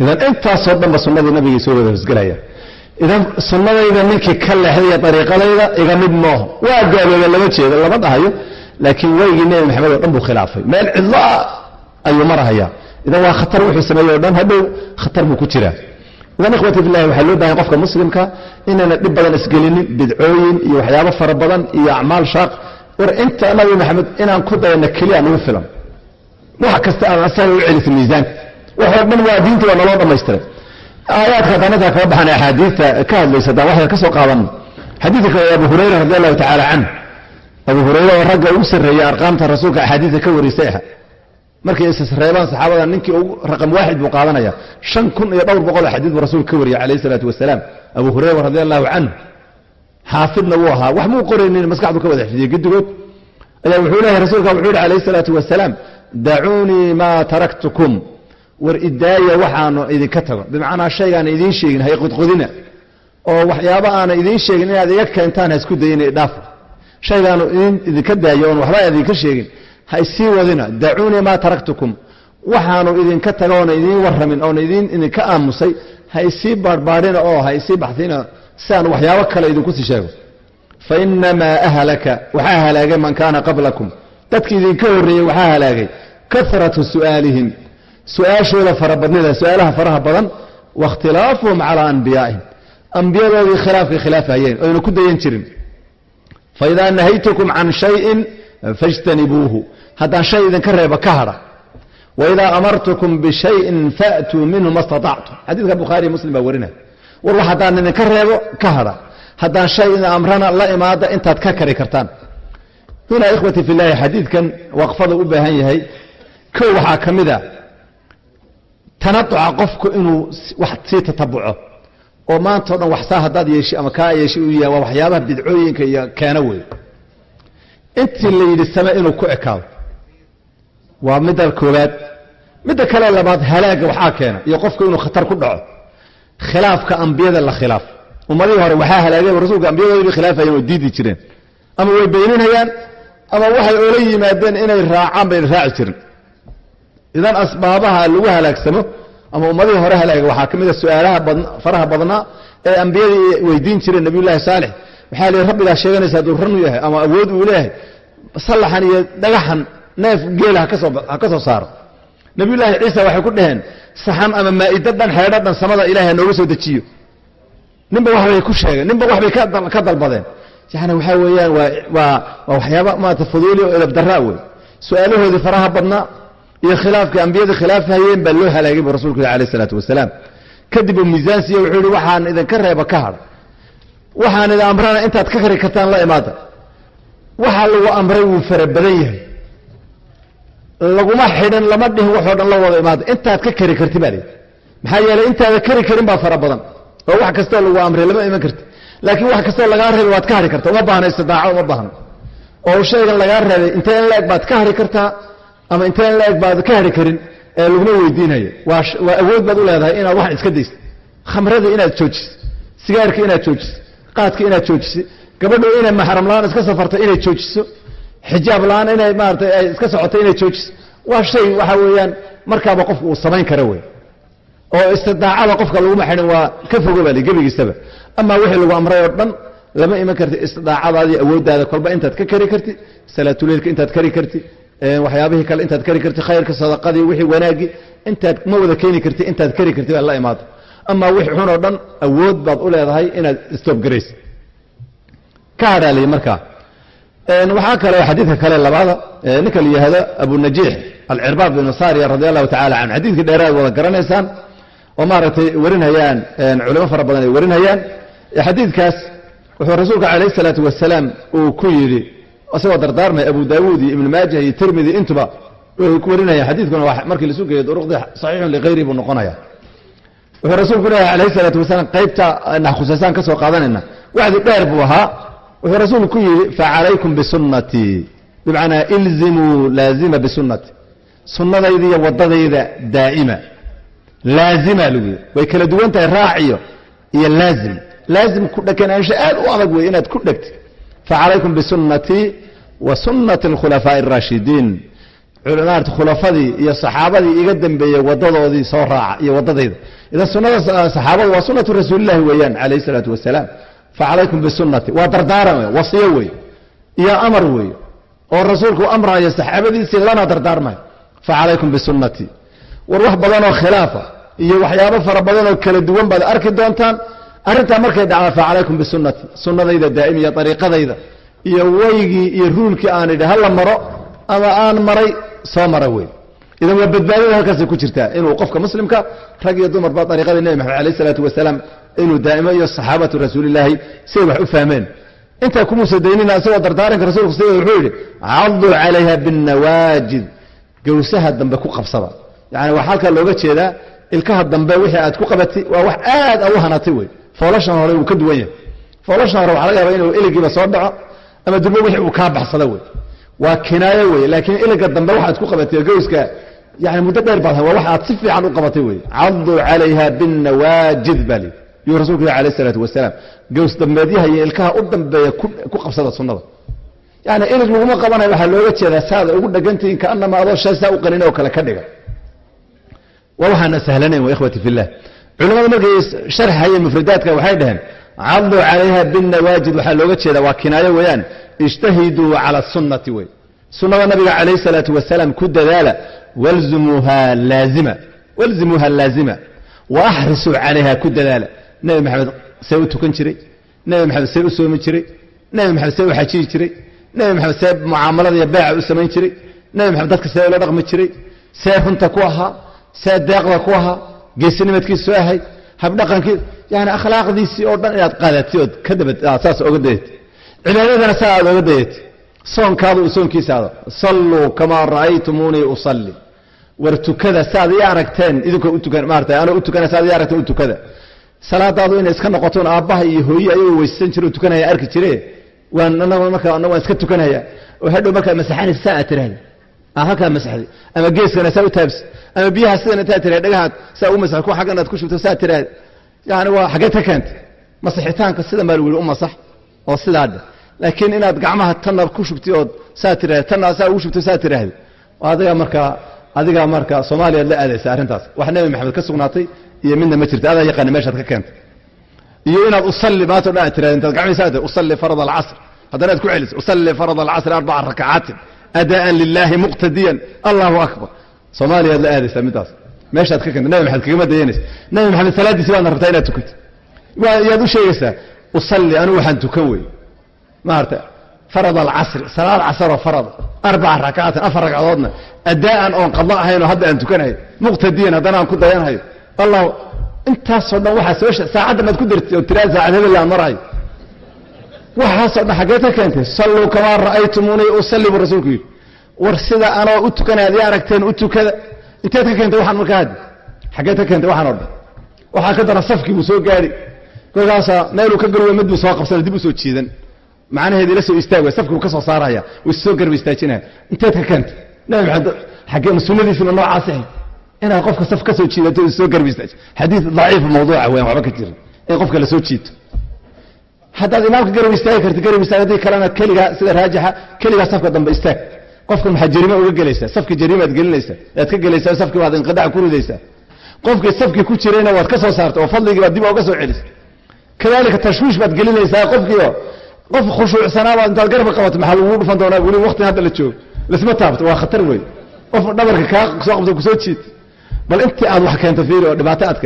idan intaasoo dhanba sunnadii nabigay soo wada hosgelaya idan sunnadayda ninkii ka leexdaya ariiqadayda iga mid mooho waa gaabooba lama jeedo lama dhahayo laakiin weygii nebi maxamed oo dhan buu khilaafay. Meel cidloa ayuu marahaya idan waa khatar wuxuu sameeyey dhan hadhow khatar buu ku jiraa idan ikhwati fillahi waxaa loo bahay qofka muslimka inayna dhib badan isgelinin bidcooyin iyo waxyaabo fara badan iyo acmaal shaaq war inta nabi maxamed inaan ku dayana keliya nagu filan wax kasta aan asaga u celisa miisaanka waxoo dhan waa diinta waa naloo dhammaystiray aayaadka intaa kaga baxana axaadiidta ka hadlaysa haddaan waxda ka soo qaadanno xadiidka kale abu hurayra radi allahu tacaala canhu abu hurayra oo ragga ugu sarreeyey arqaamta rasuulka axaadiidta ka warisay aha markay isreebaan saxaabada ninkii ugu raqam waaxid buu qaadanaya. Shan kun iyo dhowr boqol xadiid buu rasuulka ka wariyay calayhi salaatu wasalaam. Abu hurayra radi allahu canhu xaafidna wuu ahaa. Wax muu qoraynin maskaxdu ka wada xifdiyey guddigood. Ayaa wuxuu leeyahay rasuulka wuxuu yidhi calayhi salaatu wasalaam dacuunii maa taraktukum. War idaaya waxaanu idinka tago. Bimacnaa shaygaana idiin sheegin hay qudqudina. Oo waxyaaba aana idiin sheegin inaad iga keentaan ha isku dayina dhaafa shaygaanu idinka daayo oon waxba idinka sheegin ha isii wadina dacuunii maa taraktukum. Waxaanu idinka tago oona idiin warramin oona idinka aamusay ha isii baadhbaadhina oo ha isii baxsina si aan waxyaabo kale idinku sii sheego. Fa inamaa ahlaka waxaa halaagay man kaana qablakum. Dadki idinka horreeyey waxaa halaagay karatu su'aalihim. Su'aashooda farabadnida su'aalaha faraha badan waاkhtilaafuhum calaa anbiyaa'ihim. Ambiyadoodii khilaafkay khilaafhayeen oyna ku dayan jirin. Faidaa nahaytukum can shayin fاjtanibuuhu haddaan shay idinka reebo ka hadha waidaa amartukum bishayin faatuu minhu ma staطactum xadiidka bukhaariy muslim baa warinaya war wax haddaan idinka reebo ka hadha haddaan shay idin amrana la imaada intaad ka kari kartaan. Huna ikhwati fi xadiidkan waqfada u baahan yahay. Kow waxaa ka mid a tanaduca qofku inuu wax sii tatabuco. Oo maanta o dhan waxsaa haddaad yeeshi ama kaa yeeshi uu yahay waa waxyaabaha bidcooyinka iyo keeno wey intii la yidhi same inuu ku ekaado waa midda koowaad. Midda kale labaad halaaga waxaa keena iyo qofku inuu khatar ku dhaco. Khilaafka ambiyada la khilaaf. Ummadihii hore waxaa halaagay rasuulka ambiyadoodii khilaafayeen oo diidi jireen. Ama way beyninayaan ama waxay oola yimaadeen inay raacaan bayna raaci jirin idan asbaabaha lagu halaagsamo ama ummadihii hore halaaga waxaa ka mida su'aalaha faraha badnaa ee ambiyadii weydiin jireen nabiyullaahi saalix. Waxaa lii rabbigaa sheeganaysa hadduu ranu yahay ama awood uu leeyahay sallaxan iyo dhagaxan neef geela ha ka soo saaro. Nabiyullaahi ciisa waxay ku dhaheen saxan ama maa'ido dhan xeedho dhan samada ilahay hanooga soo dejiyo. Ninba waxbay ku sheegeen ninba waxbay ka dalbadeen. Yani waxaa weeyaan waa waxyaaba maarata fuduuli oo edabdaraa wey su'aalahoodii faraha badnaa iyo khilaafkii ambiyadii khilaafhayeen baa loo halaagay bu rasulku yidhi alayh isalaatu wasalaam. Kadib uu miisaan siiye wuxuu yihi waxaan idinka reeba ka hadha waxaan idin amrana intaad ka kari kartaan la imaada. Waxaa lagu amray wuu fara badan yahay laguma xidhan lama dhihin waxoo dhan la wada imaada intaad ka kari karti baa maxaa yeeley intaada kari karin baa fara badan. Oo wax kastoo lagu amray lama iman karti. Laakiin wax kastoo lagaa reebay waad ka hadhi karta. Uma baahna istidaaco uma baahno oo shaygan lagaa reebay intee in la-eg baad ka hadhi kartaa ama inteen la eg baad ka hari karin ee laguma weydiinayo. Waa awood baad u leedahay inaad waxan iska daysid khamrada inaad joojisid sigaarka inaad joojisid qaadka inaad joojisid gabadhu inay maxram la'aan iska safarto inay joojiso xijaab la'aan inay maaratay ay iska socoto inay joojiso waa shay waxa weeyaan markaaba qofku uu samayn kara wey oo istidaacada qofka laguma xidhin waa ka fogo baa li gebigiisaba amaa wixii lagu amray oo dhan lama iman karti istidaacadaadii awooddaada kolba intaad ka kari karti salaatuleilka intaad kari karti waxyaabihii kale intaad kari karti khayrka sadaqadii wixii wanaagii intaad ma wada keeni karti intaad kari karti baad la imaado. Amaa wixii xun oo dhan awood baad u leedahay inaad stobgaraysa ka hadhaaliye markaa waxaa kale xadiidka kale labaada ninka la yihahdo abunajiix alcirbaad binu sariya radi allahu tacala canhu xadiidkii dheeraad wada garanaysaan oo maaragtay warinayaan culimo fara badan ay warinayaan. Xadiidkaas wuxuu rasuulka calayh salaatu wasalaam uu ku yidhi isagoo dardaarmay abu daawuud iyo ibnu maajah iyo tirmidi intuba way ku warinayaan xadiidkuna markii lasu geeyo duruqdii saxiixun likayri buu noqonaya. Wuxuu rasuulku leeyahay calayh salaatu wasalaam qaybta naxkhusasaan ka soo qaadanayna. Waxdi dheer buu ahaa wuxuu rasuulku ku yidhi facalaykum bisunnatii bimacnaa ilzimuu laazima bisunnatii sunnadayda iyo waddadayda daa'ima. Laazima lagu yidhi. Way kala duwan tahay raaciyo iyo laazim. Laazim ku dhekanaansho aad u adag wey inaad ku dhegtid. Facalaykum bisunnatii wa sunnati alkhulafaa'i araashidiin maarata khulafadii iyo saxaabadii iga dambeeyey waddadoodii soo raaca iyo waddadayda. Idan sunnada saxaabada waa sunnatu rasuulillahi weeyaan calayhi salaatu wasalaam facalaykum bisunati waa dardaaran wasiyo wey iyo amar wey oo rasuulku amrayo saxaabadiisii lana dardaarmayo facalaykum bisunati war wax badanoo khilaafa iyo waxyaabo fara badanoo kala duwan baad arki doontaan. arrintaa markay dhacda facalaykum bisunati sunnadayda daa'im iyo ariiqadayda iyo weygii iyo ruulkii aan idhi hala maro ama aan maray soo mara wey idan waa badbaadada halkaasay ku jirtaa. inuu qofka muslimka rag iyo dumarba ariiqadii nebi maxamed alayh isalaatu wasalaam inuu daa'imo iyo saxaabatu rasuulilaahi siday wax u fahmeen intaa kumuusadaynina isagoo dardaaranka rasuulku sida wuxuu yidhi caduu calayha binnawaajid. Gawsaha dambe ku qabsada. Yani waxaa halkaa looga jeedaa ilkaha dambe wixii aad ku qabatay waa wax aad a u hanatay wey. Foolashan hore wuu ka duwan yahay. Foolashan hore waxa laga yaaba inuu iligiiba soo dhaco ama durbo wixii uu kaa baxsada wey. Waa kinaayo wey laakiin iliga dambe waxaad ku qabatay gawska yani muddo dheer baad waa wax aad si fiican u qabatay wey. Caduu calayha binnawaajid baa lii yuu rasulku yih alayh isalaatu wasalaam gaws dambeedyaha iyo ilkaha u dambeeya ku qabsada sunnada. Yani ilig laguma qabanayo waxaa looga jeedaa saada ugu dhegantihiin kaanama adoo shay saa u qanin oo kale ka dhiga. Waa sahlanayn wa ikhwati fillah. Culimmada markay sharxayeen mufradaadka waxay dhaheen caduu calayha binnawaajid waxaa looga jeedaa waa kinaayo weeyaan ijtahiduu cala sunnati wey sunnada nabiga calayh salaatu wasalaam ku dadaala walzumuuha laazima. Walzimuuha laazima. Wa axrisuu calayha ku dadaala nebi maxamed see u tukan jiray. Nebi maxamed see u soomi jiray. Nebi maxamed see u xajiyi jiray. Nebi maxamed see mucaamalada iyo beeca u samayn jiray. Nebi maxamed dadka see ula dhaqmi jiray. See runta ku ahaa. See deeqda ku ahaa. Geesinimadkiis soo ahayd. Habdhaqankii yani akhlaaqdiisii oo dhan inaad qaadatay ood saas oga dayatay cibaadadana saa aad oga dayatay soonkaada soonkiisaada salluu kamaa ra'aytumuunii usalli. War tukada saaad ii aragteen idinkoo u tukan maarata anoo u tukana saaad ii aragteen u tukada salaadaadu inay iska noqotoon aabbaha iyo hooye ayagoo weyssan jiro o tukanaya arki jire waan anagu marka anagu waan iska tukanaya. Hadhow markaa masaxanaysa saa aad tiraahda aa halkaa masaxday ama geeskana saa u taabsi. Ama biyaha sidan intaad tiraha dhagahaad saa u masax ku xaggan aad ku shubto saa tiraahda yani waa xageed ka keentay. Masixitaanka sidan baa lagu yihi u masax oo sidaa laakiin inaad gacmaha tanna ku shubtay ood saa tiraahda tanna saa ugu shubto saa tiraahda adiga markaa adigaa marka soomaaliyaad la aadaysa arrintaas. Wax nebi maxamed ka sugnaatay iyo midna ma jirto. Adaa yaqaana meeshaad ka keentay. Iyo inaad usalli maanta o dhan tirahda intaad gacmihiisa aad usalli farad alcasr. Haddana aad ku celiso usalli farad alcasr arbaca rakacaatin adaan lilahi muqtadiyan. Allahu akbar. Soomaaliyaad la aadaysaa midaas meeshaad ka keentay nebi maxamed kagama dayanaysa. Nebi maxamed salaadiisi baadna rabtaa inaad tukato yaad u sheegaysaa usalli anigu waxaan tukan wey maarata farad alcasri salaad casaroo farad arbaca rakacaatin afar ragcadoodna adaan oon qadlo ahaynoo hadda aan tukanahay muqtadiyan haddana aan ku dayanhayo intaasoo dhan saacadda maad ku dartay oo tiraa saacad hebel aan waxaasoo dhan xaggeed ka keentay? Salluu kamaa ra'aytumuunii usalli buu rasuulku yidhi. War sida anoo u tukanaya ad ii aragteen u tukada? Inteed ka keentay waxaan markaa haddi xaggeed ka keentay waxaan oo waxaa ka dara safkii buu soo gaadhi. Kolkaasaa meeluu ka galwa mid buu soo qabsana dib u jiidan. Macnaheedi ila soo istaag way safkii buu ka soo saaraya. Wuu soo garba istaajinaya inteed ka keentay? Nabi maxamed xaggeen sunnadiisuna noocaas ahayd inaad qofka saf ka soo jiidato soo garbaysa xadiid daciif mawduuca weyan waxba ka jirin. In qofka la soo jiito haddaad imaamka garab istaagi karti garab istaag haddii kalena keligaa sida raajixa keligaa safka dambe istaag. Qofkan maxaa jariima uga gelaysaa safki jariimaad gelinaysaa aad ka gelaysaa safkii baad inqidac ku ridaysaa qofkii safkii ku jirayna waad ka soo saartay oo fadligii baad dib oga soo celisay. Kadalika tashwiish baad gelinaysaa qofkiio qof khushuucsanaabaa intaad garabka qabato maxaa lagugu dhufan doonaa? Weli waqti hadda la joogo. Lasma taabto waa khatar wey qof dhabarka kaa soo qabto ku soo jiita bal intii aad wax keento fiiri oo dhibaato aad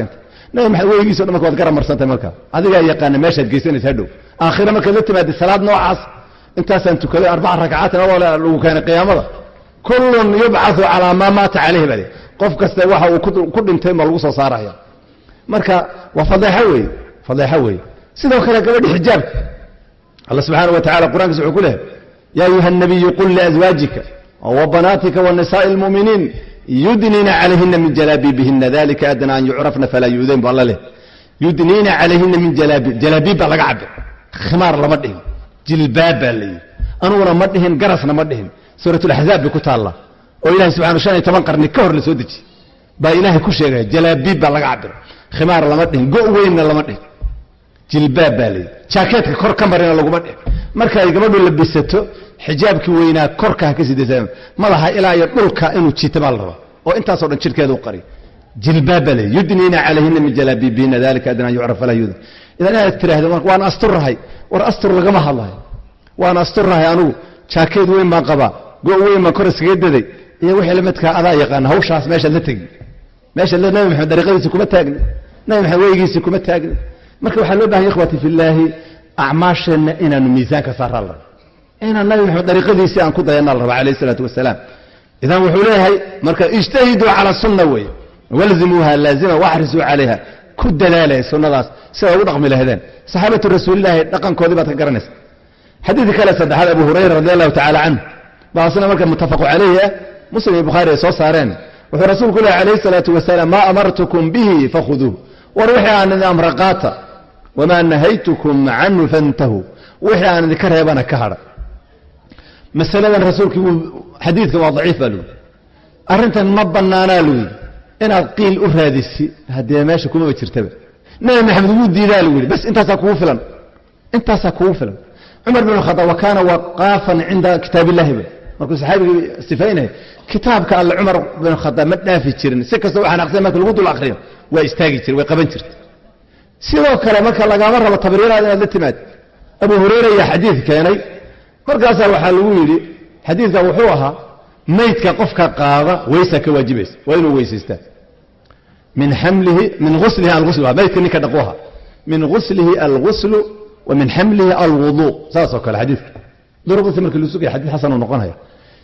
maxamed weygiiso dhan marka waad garab marsantay marka adigaa yaqaana meeshaad geysanaysa hadhow. Aakhira markaad la timaadid salaad noocaas intaasaan tukaday arbaca rakcaatin oo lagu keenay qiyaamada. Kullun yubcathu calaa maa maata caleyhi bale. Qof kasta waxa uu ku dhintay ma lagu soo saaraya. Marka waa fadeexo weeye fadeexo weeye. Sidoo kale gabadhi xijaabka. Alla subxaana wa tacala qur'ankiisa wuxuu ku lehay yaa ayuha nabiyu qul liazwaajika wa banaatika wa nisaa'i almu'miniin yudniina calayhina min jalaabiibihina dalika adna an yucrafna falaa yu'dayn bu alla leh. Calayhina min jalaabiib jalaabiib baa laga cabir khimaar lama dhihin jilbaab baa la yidhi. Anuguna ma dhihin garasna ma dhihin. Suuratulaxzaab bay ku taalla. Oo ilahay subxana shan iyo toban qarni ka hor la soo dejiyey baa ilaahay ku sheegaya jalaabiib baa laga cabira khimaar lama dhihin go' weynna lama dhihin. Jilbaab baa la yidhi. Jaakeetka kor ka marina laguma dhihin. Markaay gabadhu labisato xijaabkii weynaa korka ka sidaysa madaxa ilaa iyo dhulka inuu jiita baa la rabaa. Oo intaasoo dhan jirkeeda u qariy jilbaab baa la yidhi yudniina calayhina min jalaabiibihina dalika adna an yucraf yudan idan inaad tiraahdo waan asturrahay war astur lagama hadlayo. Waan asturrahay anugu jaakeed weyn baan qabaa go' weyn baan kor iskaga daday iyo wixii lamidkaa adaa yaqaana hawshaas meeshaad la tegi meesha nabi maxamed dariiqadiisi kuma taagni. Nabi maxamed weygiisi kuma taagni. Marka waxaa loo bahanya ikhwati fillaahi acmaasheenna inaanu miisaanka saaraa la inaan nabi maxamed dariiqadiisii aan ku dayanaa la raba calayh isalaatu wasalaam idan wuxuu leeyahay marka ijtahiduu cala sunna weeye walzimuuha laazima waxrisuu calayha. Ku dadaalaya sunnadaas siday ugu dhaqmi lahaydeen. Saxaabatu rasuulilaahi dhaqankoodii baad ka garanaysa. Xadiidka kale saddexaad abu hurayra radi allahu tacala canhu baa asna marka muttafaqu calayhi ah muslim iyo bukhaari ay soo saareen. Wuxuu rasuulku lehy calayhi salaatu wasalaam maa amartukum bihi fakhuduuh war wixii aan idin amra qaata wamaa nahaytukum canhu fantahuu wixii aan idinka reebana ka hadha masaladan rasuulkii wuu xadiidka waa daciif baa luyihi arrintan ma bannaanaa lu yidhi. Inaad qiil u raadisi haddee meesha kumaba jirtaba nabi maxamed wuu diidaa lu yidhi. Bas intaasaa kugu filan. Intaasaa kugu filan. Cumar bin khadaab wa kaana waqaafan cinda kitaab illahi ba. Markuu saxaabigii sifaynaya kitaabka alle cumar bin khadaab ma dhaafi jirin. Si kasta waxaan aqsay marka lagu dul akriyo waa istaagi jire way qaban jirta sidoo kale marka lagaama rabo tabriiraad inaad la timaad abu hurayra ayaa xadiid keenay markaasaa waxaa lagu yidhi xadiidka wuxuu ahaa maydka qofka qaada weysa ka waajibaysa waa inuu weysaystaa. Min xamlihi min uslihi alul maydka ninka dhaquha min guslihi alguslu wa xamlihi alwuduu saasoo kale xadiidka. Duruqdiisa markii lu sugaya xadid xasanuu noqonaya.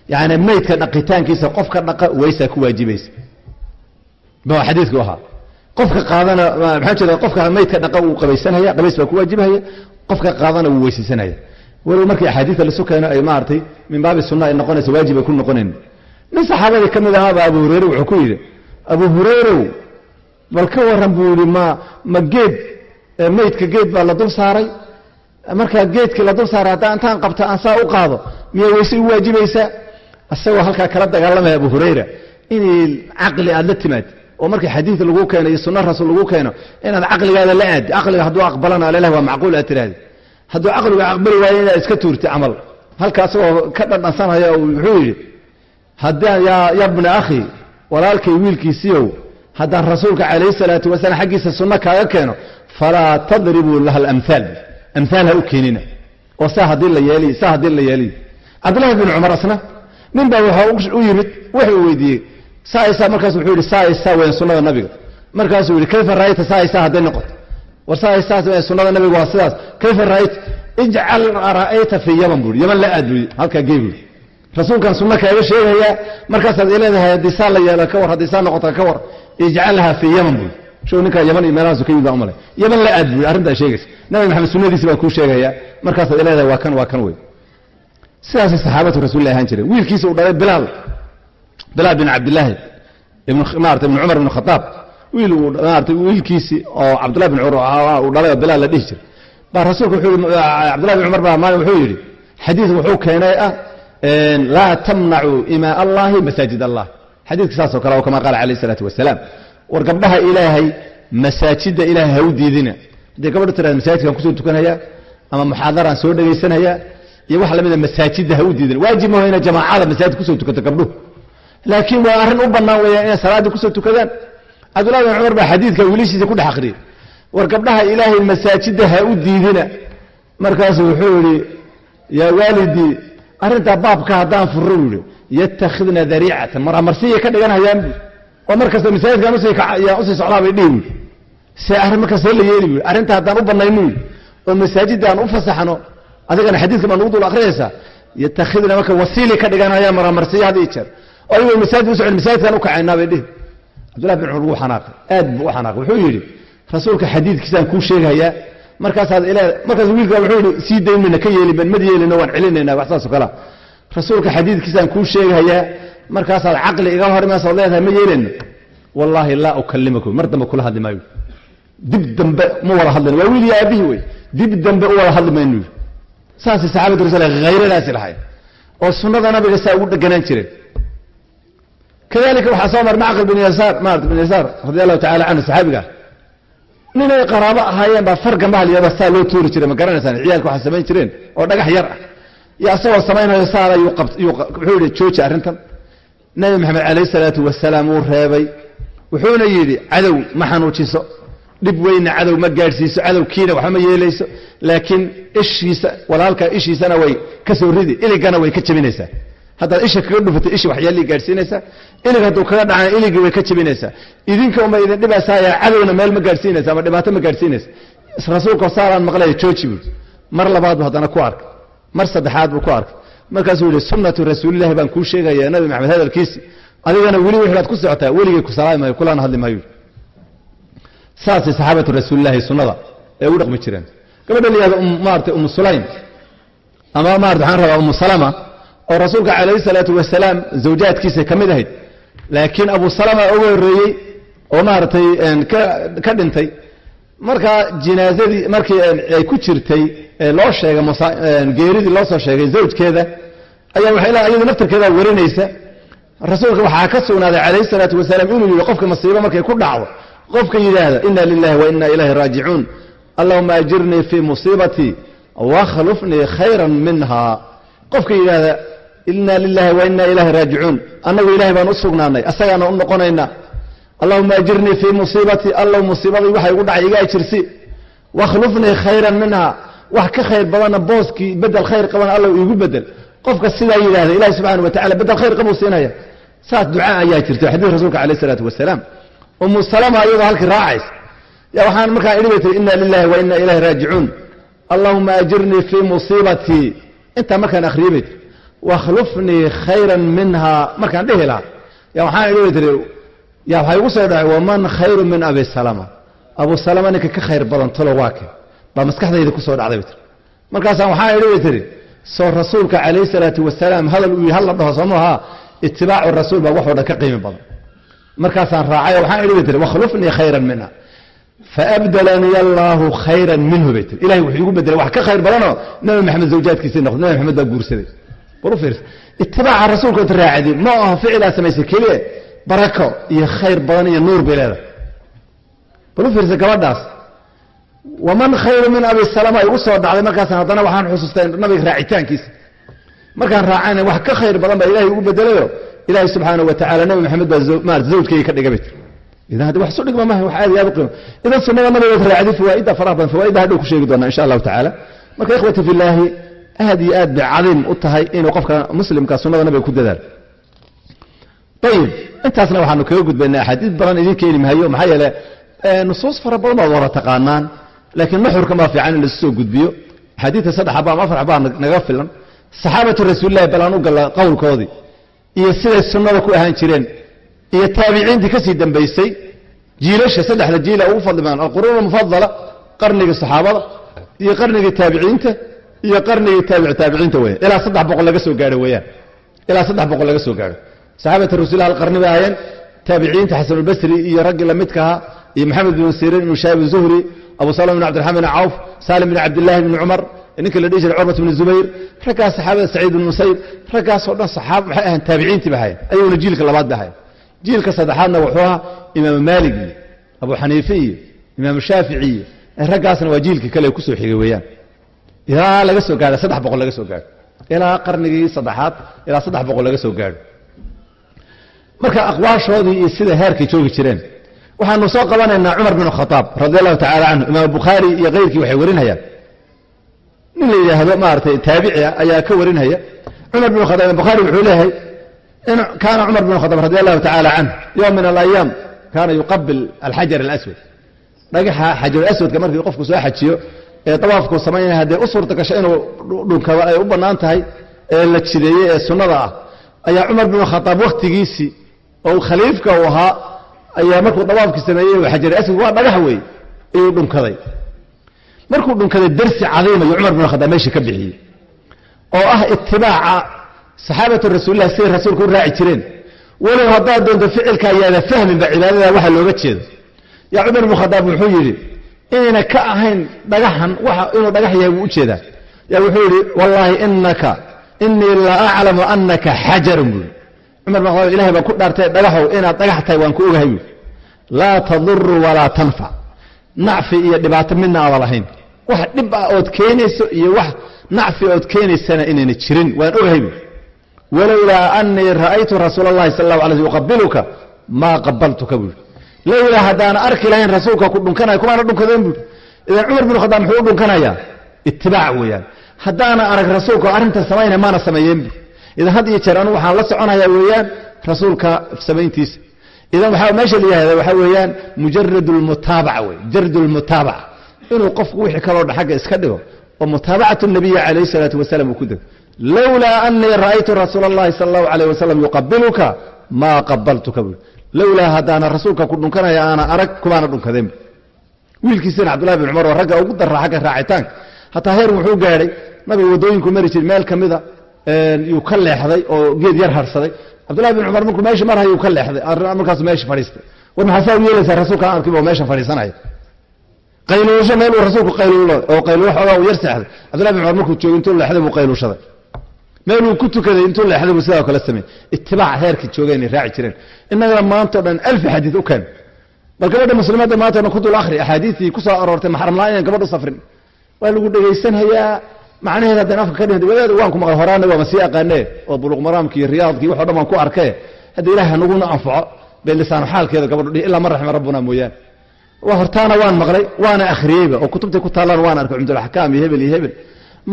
Yani maydka dhaqitaankiisa qofka dhaqa weysaa ku waajibaysa ba xadiidku ahaa. Qofka qaadana maxaa jeeda qofka maydka dhaqa uu qabaysanaya qabays baa ku waajibhaya qofka qaadana wuu weysaysanaya walow markii axaadiida lasu keeno ay maaragtay min baabi sunna ay noqonayso waajib ay ku noqonayn nin saxaabadii ka mid ahaaba abu hureyre wuxuu ku yidhi abu hureyrow bal ka waran buu yidhi ma ma geed maydka geed baa la dul saaray? Markaa geedkii la dul saaray haddaan intaan qabta aan saa u qaado miyay weyse u waajibaysaa? Isagoo halkaa kala dagaalamaya abu hurayra inay caqli aad la timaad oo markii xadiid lagu keeno iyo sunna rasuul lagu keeno inaad caqligaada la aadi caqliga hadduu aqbalana aleh waa macquul aad tiraahdi hadduu caqliga aqbali waayo inaad iska tuurti camal. Halka asagoo ka dhandhansanaya wuxuu yidhi haddaan ya bna akhi walaalkay wiilkiisiiow haddaan rasuulka calayhi salaatu wasalaam xaggiisa sunno kaaga keeno falaa tadribuu laha alamhaal amhaal ha u keenina. Oo saa haddii la yeeliy saa haddii la yeeliy cabdullahi bin cumar asna nin baa waxaa u yimid wuxuu weydiiyey saaisaa markaas wuxuu yidhi saaisaa weyn sunnada nabiga. Markaasuu yidhi kayfa ra'ayta saaisaa hadday noqoto war saaisaas weyn sunnada nabiga waa sidaas. Kayfa ra'ayta ijcal ra'ayta fii yaman buu yidhi yaman la aad buu halkaa gey buu rasuulkan sunno kaaga sheegayaa markaasaad ileedahay haddii saa la yeelo ka war haddii saa noqota ka war ijcalha fii yaman buu show ninkaa yaman iyo meelahaasu ka yimid baa umalay yaman la aad buu arrintaa sheegaysa. Nabi maxamed sunnadiisi baan kuu sheegayaa markaasaad ileedahay waa kan waa kan wey sidaasay saxaabatu rasulilah ahaan jireen wiilkiisa uu dhalay bilaal bilaal bin cabdilaahi maarata ibn cumar ibn khadaab wiil uu maarata wiilkiisii oo cabdullahi bin cumar uu dhalay oo bilaal la dhihi jiray. Baa rasuulku wuxuu cabdullahi bin cumar baa maalin wuxuu yidhi xadiid wuxuu keenay ah laa tamnacu imaa allahi masaajid allah. Xadiidka saasoo kale oo kama qaala calayh isalaatu wasalaam war gabdhaha ilaahay masaajidda ilaahay ha u diidina. Haddii gabadhu tirahda masaajidkaan ku soo tukanaya ama muxaadaraan soo dhegaysanaya iyo wax lamida masaajidda ha u diidina. Waajib maho inay jamaacada masaajid ku soo tukato gabdhuhu. Laakiin waa arrin u bannaan weeyaan inay salaaddii ku soo tukadaan cabdullahi bin cumar baa xadiidka wiilashiisa ku dhex akhriyey war gabdhaha ilaahay masaajidda ha u diidina. Markaasuu wuxuu yidhi yaa waalidii arrintaa baabka haddaan furro buu yidhi. Yattakhidna dariicatan maramarsiyay ka dhiganhayaan bu oo mar kasta masaajidkaan u sii yaan u sii socdaa bay dhihi buui se arrin markastee la yeeli buui arrinta haddaan u bannayno yidhi. Oo masaajidda u fasaxno adigana xadiidka baa nagu dul akhriyaysaa yattakhidna marka wasiilay ka dhiganhayaan maramarsiya had jeer. Oo ayagoo masaajid u socon u kacaynaa bay dhihi cabdullahi bin cumar wuu xanaaqay aad buu u xanaaqay wuxuu yidhi rasuulka xadiidkiisaan kuu sheegayaa markaasaad markaas wiilka wuxuu yidhi sii daynmayna ka yeelin mad yeelino waan celinaynaa wax saas oo kalea rasuulka xadiidkiisaan kuu sheegayaa markaasaad caqli iga hor imaysaad leedahay ma yeelayno wallaahi laa ukalimakum mar dambe kula hadli maayo. Dib dambe ma wada hadlayno waa wiil iyo aabbihi wey dib dambe u wada hadli mayno yidhi saasay saxaabatu rasul hayradaasi lahayd oo sunnada nabiga saa ugu dheganaan jireen kadalika waxaa soo mar macqil bin yasaar marat bin yasaar radi allahu tacala canhu saxaabiga ninay qaraabo ahaayeen baa fargan bahalyada saa loo tuuri jiray ma garanaysaan ciyaalka waxaa samayn jireen oo dhagax yar ah iyo asagoo samaynayo saana wuxuu yidhi jooji arrintan nabi maxamed calayh salaatu wasalaam wuu reebay wuxuuna yidhi cadow ma xanuujiso dhib weyna cadow ma gaadhsiiso cadowkiina waxba ma yeelayso laakiin ishiisa walaalkaa ishiisana way ka soo ridi iligana way ka jebinaysaa haddaad isha kaga dhufatay ishi waxyaalii gaadhsiinaysaa ilig hadduu kaga dhacana iligii way ka jebinaysaa idinka uma idin dhibaysaaya cadowna meel ma gaadhsiinaysa ama dhibaato ma gaadhsiinaysa rasuulka saaraan maqlaya jooji buui mar labaad bu haddana ku arkay mar saddexaad buu ku arkay. Markaasuu yidhi sunnatu rasuulillahi baan kuu sheegaya nabi maxamed hadalkiisi. Adigana weli wixiaad ku socotaa weligay ku salaami maayo kulana hadli maayo. Saasay saxaabatu rasuulillahi sunnada ee ugu dhaqmi jireen. Gabadha la yihahdo maarata umu ama maarata waxaan rabaa umu salama oo rasuulka calayhi salaatu wasalaam zawjaadkiisa ka mid ahayd. Laakiin abu salama uga horreeyey oo maaragtay ka dhintay. Markaa jinaazadii markii ay ku jirtay loo sheegay geeridii loo soo sheegay zawjkeeda ayaa waxay leedahay iyadu naftarkeedaa warinaysa. Rasuulka waxaa ka sugnaaday calayhi salaatu wasalaam inuu yidhi qofka masiibo markay ku dhacdo qofka yidhaahda ina lilahi wa ina ilayhi raajicuun allahuma ajirnii fii musiibatii wakhlufnii khayran minha qofka yidhaahda ina lilahi wa ina ilayhi raajicuun annagu ilahay baan u sugnaanay asagaana u noqonaynaa allahuma ajirnii fii musiibatii allow musiibadii waxa igu dhacay iga ajirsi wakhlufnii khayran minha wax ka khayr badanna booskii bedel khayr qabana allow iigu bedel qofka sidaa yidhahda ilahi subxana wa tacala bedel khayr qabuu siinaya saas ducaa ayaa jirta xadiis rasuulka alayh isalaatu wasalaam umu salama iyadoo halkii raacaysa ya waxaan markaan idhi bay tiri ina lilahi wa ina ilayhi raajicuun allahuma ajirnii fii musiibatii intaa markaan akhriyey bay tiri wakhlufnii khayran minha markaan dhihi lahaa ya waxaan bay tiri ya waxaa igu soo dhacay waman khayru min abi salama abu salama ninka ka khayr badan talo waake baa maskaxdayda ku soo dhacday bay tiri markaasaan waxaan idhi tiri soo rasuulka calayhi salaatu wasalaam hadal uu hal la dhaho soo maaha itibaacu rasuul baa waxoo dhan ka qiimi badan markaasaan raacay oo waxaan idhi tiri wakhlufnii khayran minha faabdalanii allaahu khayran minhu bay tiri ilahay wuxuu igu bedelay wax ka khayr badanoo nabi maxamed zawjaadkiisii noqday nabi maxamed baa guursaday itibaaca rasuulka ota raacdi ma aha ficilaa samaysay keliya. Barako iyo khayr badan iyo nuur bay leedahay. Bal u gabadhaas? Waman khayru min abi salama? Igu soo dhacday markaasaan haddana waxaan xusuustay nabiga raacitaankiisa. Markaan raacayna wax ka khayr badan baa ilahay ugu bedelayo. Ilahay subxaana wa nabi maxamed baa zawjkayga ka dhiga bay tiri idan haddi wax isu dhigma maha wax aad iyo aad u idan sunnada nabigood raacdi fawaa'idda faraha badan fawaa'idda hadhow ku sheegi doonaa insha allahu tacaala marka ikhwati fillaahi aad iyo aad bay cadiim u tahay inuu qofka muslimka sunnada nabiga ku dadaalo ayib intaasna waxaanu kaga gudbaynaa axaadiis badan idin keeni mahayo maxaa yeele nusuus fara badan baad wada taqaanaan laakiin nuxurka maa fiican in laisu gudbiyo. Axaadiidta saddex xaba ama afar xabaa naga filan. Saxaabatu rasuulillahi bal aan u galla qowlkoodii iyo siday sunnada ku ahaan jireen iyo taabiciintii ka dambaysay jiilasha saddexda jiila ugu fadli alquruun almufadala qarnigii saxaabada iyo qarnigii taabiciinta iyo qarnigii taabic taabiciinta weya ilaa saddex boqol laga soo gaadho weeyaan. Ilaa saddex boqol laga soo gaadho. Saxaabata rasuulilah hal qarni bay ahaayeen taabiciinta xasanulbasri iyo raggii lamidka ahaa iyo maxamed bin sirin ibnu zuhri abu salama bin cabdiraxmaan bin cawf salim bin cabdillahi bni cumar ninka la dhihi jiray curbat bni zubayr raggaas saxaabada saciid bin musayib raggaasoo dhan saxaaba maxay ahayn taabiciintii ba ahayen ayaguna jiilka labaad ba ahayen jiilka saddexaadna wuxuu ahaa imaamu maalig iyo abu xaniife iyo imaamu shaafici iyo raggaasna waa jiilkii kale ku soo xigay weeyaan ilaa laga soo gaadho saddex boqol laga soo gaadho. Ilaa qarnigii saddexaad ilaa saddex boqol laga soo gaadho. Marka aqwaashoodii iyo sida heerkay joogi jireen waxaanu soo qabanaynaa cumar bin khaaab radi allahu tacala canhu imaam bukhaari iyo keyrkii waxay warinayaan. Nin la yidhaahdo maaragtay taabici ah ayaa ka warinaya. Cumar bin khaaab bukhaari wuxuu leeyahay kaana cumar bin khaaab radi allahu tacala canhu yowm min alayaam kaana yuqabil alxajar alaswad. Dhagaxa xajarulaswadka markii qofku soo xajiyo ee dawaafku samaynaya haddee u suurta gasho inuu dhunkado ay u bannaan tahay ee la jideeyey ee sunnada ah ayaa cumar bin khaaab wakhtigiisii oo khaliifka uu ahaa ayaa markuu dawaafkii sameeyey xajar aswad waa dhagax wey ayuu dhunkaday. Markuu dhunkaday darsi cadiim ayuu cumar bin khadaab meeshii ka bixiyey oo ah itibaaca saxaabatu rasuulilah siday rasuulka u raaci jireen. Walow haddaad doonto ficilka ayaada fahminba cibaadada waxa looga jeedo. Yaa cumar bin khadaab wuxuu yidhi inayna ka ahayn dhagaxan waxa inuu dhagax yahay wuu u jeedaa. Yaa wuxuu yidhi wallaahi inaka inii la aclamu anaka xajarun buui cumar bin ilahay baan ku dhaartay dhagaxow inaad dhagax tahay waan ku ogahay buui laa taduru walaa tanfac nacfi iyo dhibaato midna aada lahayn. Wax dhib ah ood keenayso iyo wax nacfi ood keenaysana inayna jirin waan ogahay buui walowlaa anii ra'aytu rasuula اllahi sal اlahu alay sl yuqabiluka maa qabaltuka buui lowlaa haddaana arki lahayn rasuulka ku dhunkanaya kumaana dhunkadeen buui idan cumar bin khadaab muxuu u dhunkanayaa itibaac weeyaan. Haddaana arag rasuulka arrinta samaynaya maana sameeyeen buui idan had iyo jeer anu waxaan la soconayaa weeyaan rasuulka samayntiisa. Idan waxaa meesha la yihahda waxaa weeyaan mujarad lmutaabaca wey jard lmutaabaca inuu qofku wixii kaloo dha xagga iska dhigo oo mutaabacatu nabiyi calayh salaatu wasalam uu ku dego. Lowlaa anii ra'aytu rasuula اllahi sala allahu alayh wasalam yuqabiluka maa qabaltuka buui lowlaa haddaana rasuulka ku dhunkanaya aana arag kumaana dhunkadeen wiilkiisina cabdullahi bin cumar oo ragga ugu daraa xagga raacitaanka hataa heer wuxuu gaadhay nabiga waddooyinku mari jir meel ka mida yuu ka leexday oo geed yar harsaday cabdullahi bin cumar markuu meesha marhayuu ka leexday markaasu meesha fadhiistay war maxaasaa u yeelaysaa rasuulka aan arkiba oo meesha fadhiisanaya qayluusho meel uu rasuulku qayluulo oo qayluulo xoogaa uu yar seexday cabdullahi bin cumar markuu joogo intuu leexday buu qayluushaday meel uu ku tukaday intuu leexday buu sidaa kale sameeyey itibaac heerkii joogeen ay raaci jireen. Innagana maantao dhan alfi xadiid u keen. Bal gabadha muslimadda maanta o dhan ku dul akhri axaadiistii ku soo aroortay maxram la'aan inaan gabadh u safrin. Waa lagu dhegaysanhayaa. Macnaheeda haddaan afka ka dhihin wadaad waan ku maqal horaana waama sii aqaanee? Oo buluq maraamki iyo riyaadki waxo dhan waan ku arkee. Hadda ilahay hanaguna anfaco bay lisaanu xaalkeeda gabadhu dhihi illaa man raxima rabbuna mooyaane. Waa hortaana waan maqlay waana akhriyeyba. Oo kutubtay ku taallaan waan arkay cumdulaxkaam iyo hebel iyo hebel.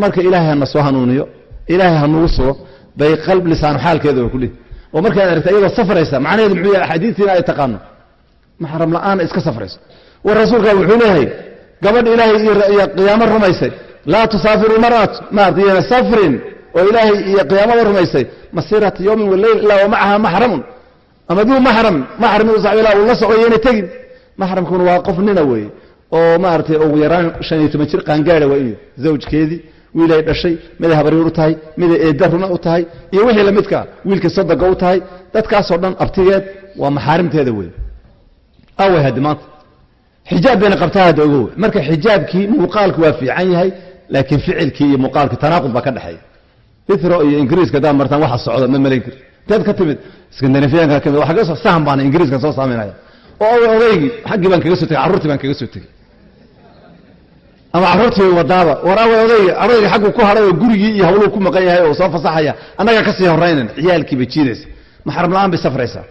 Marka ilaahay soo hanuuniyo ilaahay hanugu sugo bay qalb lisaanu xaalkeeda ba ku dhihi oo markaad aragta iyadoo safraysa macnaheedu muxuu yahay axaadiistiina ay taqaano. Maxram la'aan iska safrayso. War rasuulka wuxuu leeyahay gabadh ilaahay iyo qiyaamo rumaysay. Laa tusaafiru mar'atu maarata yana safrin oo ilaahay iyo qiyaamada rumaysay. Masirata yowmin waleyl ilaa wa maxramun. Ama duu maxram maxram u saxbi ilaa uu la socdo yana tegin. Maxramkuna waa qof nina weeye. Oo maaragtay ugu yaraan shan iyo toban jir qaangaada waa inuu zawjkeedii wiilay dhashay miday habaryar u tahay miday eedda u tahay iyo wixii lamidkaa wiilkay sodoga u tahay dadkaasoo dhan abtigeed waa maxaarimteeda wey awey haddi maanta. Xijaab bayna qabtaa hadda ogow. Marka xijaabkii muuqaalku waa fiican yahay laakiin ficilkii iyo muuqaalkii tanaaqud baa ka dhexeeya. Ithro iyo ingiriiska haddaad martaan waxa socda ma malayn kari inteed ka timid skandinafiyanka ka timid waxaa soo sahan baana ingiriiska soo saameynaya oo odaygii xaggii baan kaga soo tegey carruurtii baan kaga soo tegey ama carruurtii wadaaba. War awey odayga odayga xaggu ku hadhay oo gurigii iyo hawluu ku maqan yahay oo soo fasaxaya annaga ka sii horaynan ciyaalkii bay jiidaysa maxram la'aan bay safraysaa.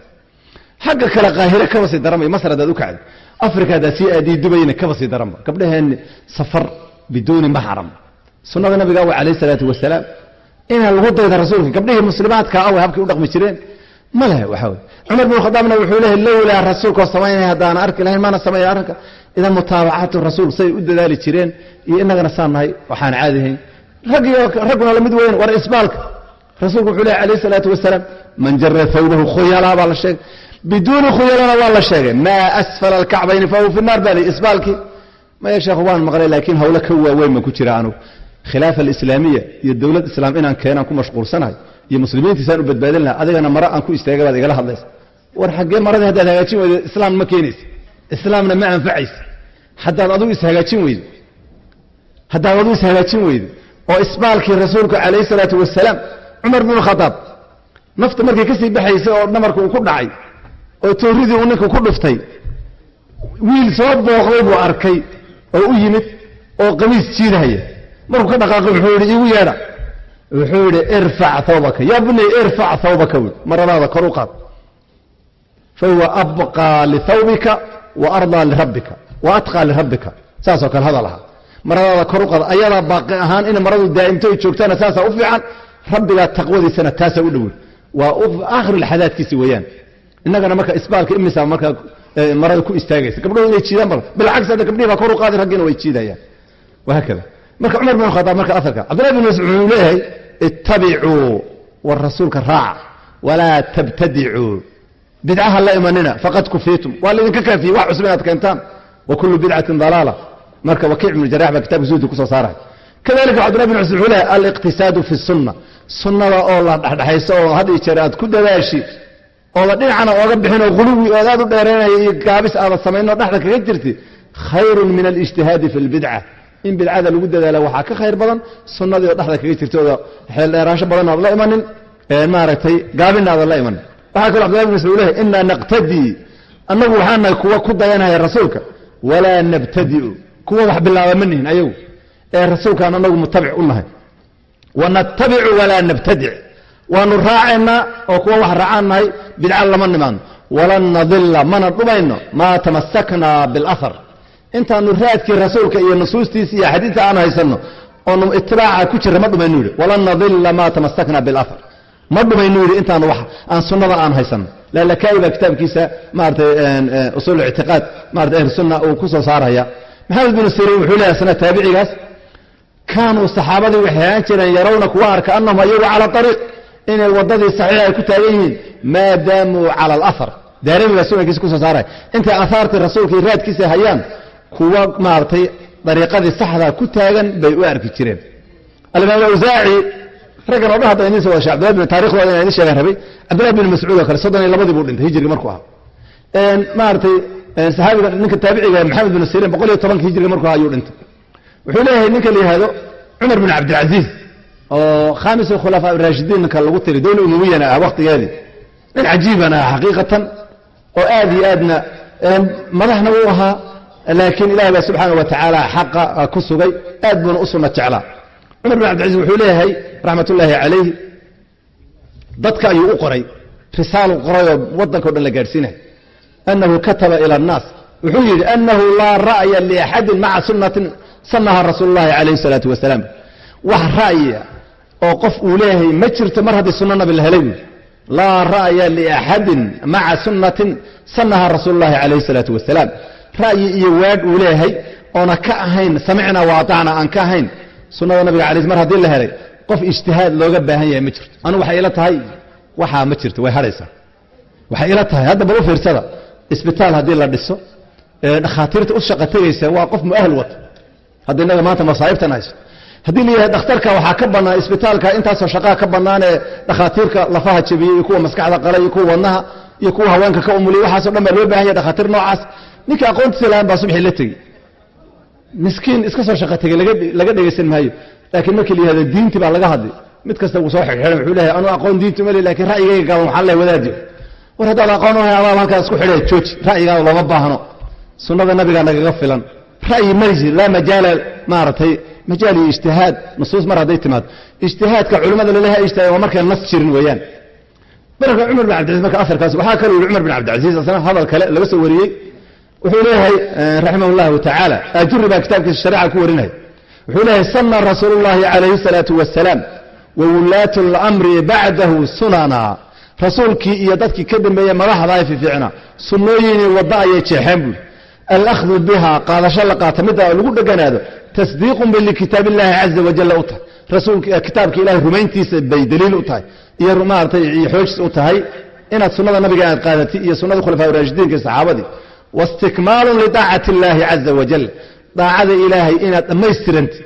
Xagga kale qaahire kaba sii daranbay masar haddaad u kacday. Africa haddaad sii aadii dubayna kaba sii daranba gabdhaheenni safar biduuni maxram sunnada nabiga awe calayh isalaatu wasalaam inaan lagu dayda rasuulka gabdhihii muslimaadka awe habkay u dhaqmi jireen ma leh wey cumar bin khadaabna wuxuu leeyahy lowlaa rasuulkoo samaynaya haddaana arki lahayn maana sameeya arrinka. Idan mutaabacatu rasuul say u dadaali jireen iyo inagana saan nahay waxaan caadihayn ragguna la mid weyn war isbaalka. Rasuulku wuxuu leeyahy calayh isalaatu wasalaam man jara thawbahu khuyalaa baa la sheegay. Biduuni khuyalana waa la sheegay. Maa asfala alkacbayni fahuwa fi naar baa li isbaalkii. Maya sheekhu waan maqlay laakiin hawlo ka waaweyn ma ku jira anugu khilaafa alislaamiya iyo dowlad islaam inaan keenaan ku mashquulsanahay iyo muslimiintiisaan u badbaadin laha adigana mare aan ku istaagay baad igala hadlaysa. War xaggee maradii haddaad hagaajin weydo islaam ma keenaysa. Islaamna ma anfacaysa. Haddaad adugu ishagaajin weydo haddaad adugu ishagaajin weydo oo isbaalkii rasuulku calayhi salaatu wasalaam cumar binu khadaab nafta markay ka sii baxaysay oo dhamarka uu ku dhacay oo tooridii uu ninku ku dhuftay wiil soo booqday buu arkay oo u yimid oo qamiis jiidahaya. Markuu ka dhaqaaqay wuxuu yidhi iigu yeedha wuxuu yidhi irfac thawbaka. Ya bni irfac thawbaka wi maradaada kor u qaad. Fahuwa abqaa lithawbika wa ardaa lirabbika wa atqaa lirabbika saasoo kale hadal ahaa maradaada kor u qaad. Ayadaa baaqi ahaan inay maradu daa'imto ay joogtaana saasaa u fiican rabbigaa taqwadiisana taasaa u dhowoy waa akhrilxadaadkiisi weeyaan. Innagana marka isbaalka imisa markaa marada ku istaagaysa gabdhuhu inay jiidaan bal bilcagsi hadda gabdhihi baa kor u qaaday raggiina way jiidayaan. Wahaakada marka cumar bin khadaab marka afarka cabdullahi bin mascuud wuxuu leeyahay ittabicuu war rasuulka raaca walaa tabtadicuu bidcaha la imanina faqad kufiitum waa laydinka kaafiyey wax cusub inaad keentaan. Wa kullu bidcatin dalaala. Marka wakiic ibnu jarax baa kitabka zuhdi ku soo saaray. Kadalika cabdullahi bin mascuud wuxuu leeyahay aliqtisaadu fi sunna sunnada oo la dhexdhexayso oo had iyo jeer aad ku dadaashi ooda dhinacana ooga bixinoo huluwi ood aad u dheeraynaya iyo gaabis aada samaynoo dhexda kaga jirti khayrun min alijtihaadi fi lbidca in bidcada lagu dadaala waxaa ka khayr badan sunnadii oo dhexda kaga jirta ooda xeel dheeraansho badan aad la imanin maaragtay gaabina aadan la imanin. Waxaa kaloo cabdullahi bin mascuud leeyahay inaa naqtadii annagu waxaa kuwa ku dayanaya rasuulka walaa nabtadi'u. Kuwa wax bilaaba ma nihin ayagu ee rasuulkaan annagu mutabic u nahay. Wanatabicu walaa nabtadic waanu raacaynaa oo kuwa wax raacaan nahay bidca lama nimaano walan nadilla mana dhumayno maa tamasaknaa bilahar intaanu raadkii rasuulka iyo nusuustiisa iyo xadiidta aan haysanno oonu itibaaca ku jirra ma dhumaynu yidhi walan nadilla maa tamasaknaa bilahar ma dhumaynu yidhi intaanu aan sunnadan aan haysanno. Laalakaa'i baa kitaabkiisa maaratay usuul ictiqaad maarata ahlu sunna uu ku soo saaraya. Maxamed binu siriin wuxuu leeyahay sana taabicigaas kaanuu saxaabadii waxay ahaan jireen yarawna kuwa arka annahum ayagu cala ariiq inay wadadii saxiixa ay ku taagan yihiin maa daamuu cala alahar daarimi baa sunankiisa ku soo saaray intay aahaartii rasuulka iyo raadkiisa hayaan kuwa maaragtay dariiqadii saxda ku taagan bay u arki jireen. Alimaam awsaaci raggan o dhan hadda idiin soo wada abdullah bin taarikhdooda ina idin sheegaan rabay cabdullahi bin mascuud oo kale soddon iyo labadii buu dhintay hijriga markuu ahaa. Maaragtay saxaabiga ninka taabiciga maxamed bin siriin boqol iyo tobanka hijriga markuu ahaa ayuu dhintay. Wuxuu leeyahay ninka la yihahdo cumar bin cabdilcaziiz oo khamis khulafaa raashidiinka lagu tiri dowla umawiyana ah wakhtigeedii nin cajiibana ah xaqiiqatan oo aad iyo aadna madaxna uu ahaa laakiin ilahi baa subxaana wa tacaala xaqa ku sugay aad buuna u sunna jeclaa. Cumar bin cabdilcaziz wuxuu leeyahay raxmat ullaahi calayhi dadka ayuu u qoray risaalu qorayoo waddanka o dhan la gaadhsiinaya annahu kataba ila annaas. Wuxuu yidhi annahu laa ra'ya liaxadin maca sunnatin sanaha rasuulu llahi calayhi salaatu wasalaam. Wax ra'ya oo qof uu leeyahay ma jirto mar haddii sunno nabi la helay buui laa ra'ya liaxadin maca sunnatin sanaha rasuulu llahi calayhi salaatu wasalaam ra'yi iyo waadh uu leeyahay oona ka ahayn samicna waatacna aan ka ahayn sunnada nabiga alay mar haddii la helay qof ijtihaad looga baahan yahay ma jirto. Anigu waxay ila tahay waxaa ma jirto way hadhaysaa waxay ila tahay hadda bal u fiirsada isbitaal haddii la dhiso dhakhaatiirta u shaqa tegaysa waa qof muahal wata. Hadda innaga maanta masaa'ibtan hayso. Haddii la yidhahdo dhakhtarka waxaa ka bannaan isbitaalka intaasoo shaqaa ka bannaan ee dhakhaatiirka lafaha jebiyey iyo kuwa maskaxda qalay iyo kuwa wadnaha iyo kuwa haweenka ka umuliyey waxaaso dhan baa loo baahan yahay dhakhaatiir noocaas ninka aqoontiisa lahaan baa subxii la tegey. Miskiin iska soo shaqa tegey laga dhegaysan maayo. Laakiin markii la yihahdo diinti baa laga hadlay. Mid kasta wuu soo xidhxidhan wuxuu leeyahay anuu aqoon diinti ma le laakiin ra'yigayga gaaban waxaan lehay wadaadiyo war haddaad aqoon u hay adaaba halkaa isku xidhee jooji ra'yigaada looma baahno. Sunnada nabigaa nagaga filan. Ra'yi marji laa majaala maaragtay majaal iyo ijtihaad nusuus mar hadday timaado. Ijtihaadka culimmada laleha ijtihaad waa markaan nas jirin weeyaan. Marka cumar bin cabdilaiz marka afarkaas waxaa kaloo yihi cumar bin cabdilcaziiz asna hadal kale laga soo wariyey wuxuu leeyahay raximah llahu tacaala ajuri baa kitaabkiisa shareeca ku warinaya wuxuu leeyahay sana rasuulu llahi calayhi salaatu wasalaam wa wulaatu lamri bacdahu sunana. Rasuulkii iyo dadkii ka dambeeyey madaxda ay fifiicna sunnooyinii wadda ayay jeexeen buuri alahdu biha qaadasho la qaata midda lagu dheganaado tasdiiqun bay likitaab illahi caza wajalla u tahay. Rasuulka kitaabka ilahay rumayntiisa bay daliil u tahay. Iyo maaratay iyo xoojis u tahay. Inaad sunnada nabiga aad qaadatid iyo sunnada khulafaa raashidiinka saxaabadii waistikmaalun lidaacati illaahi caza wajal daacada ilaahay inaad dhammaystirantid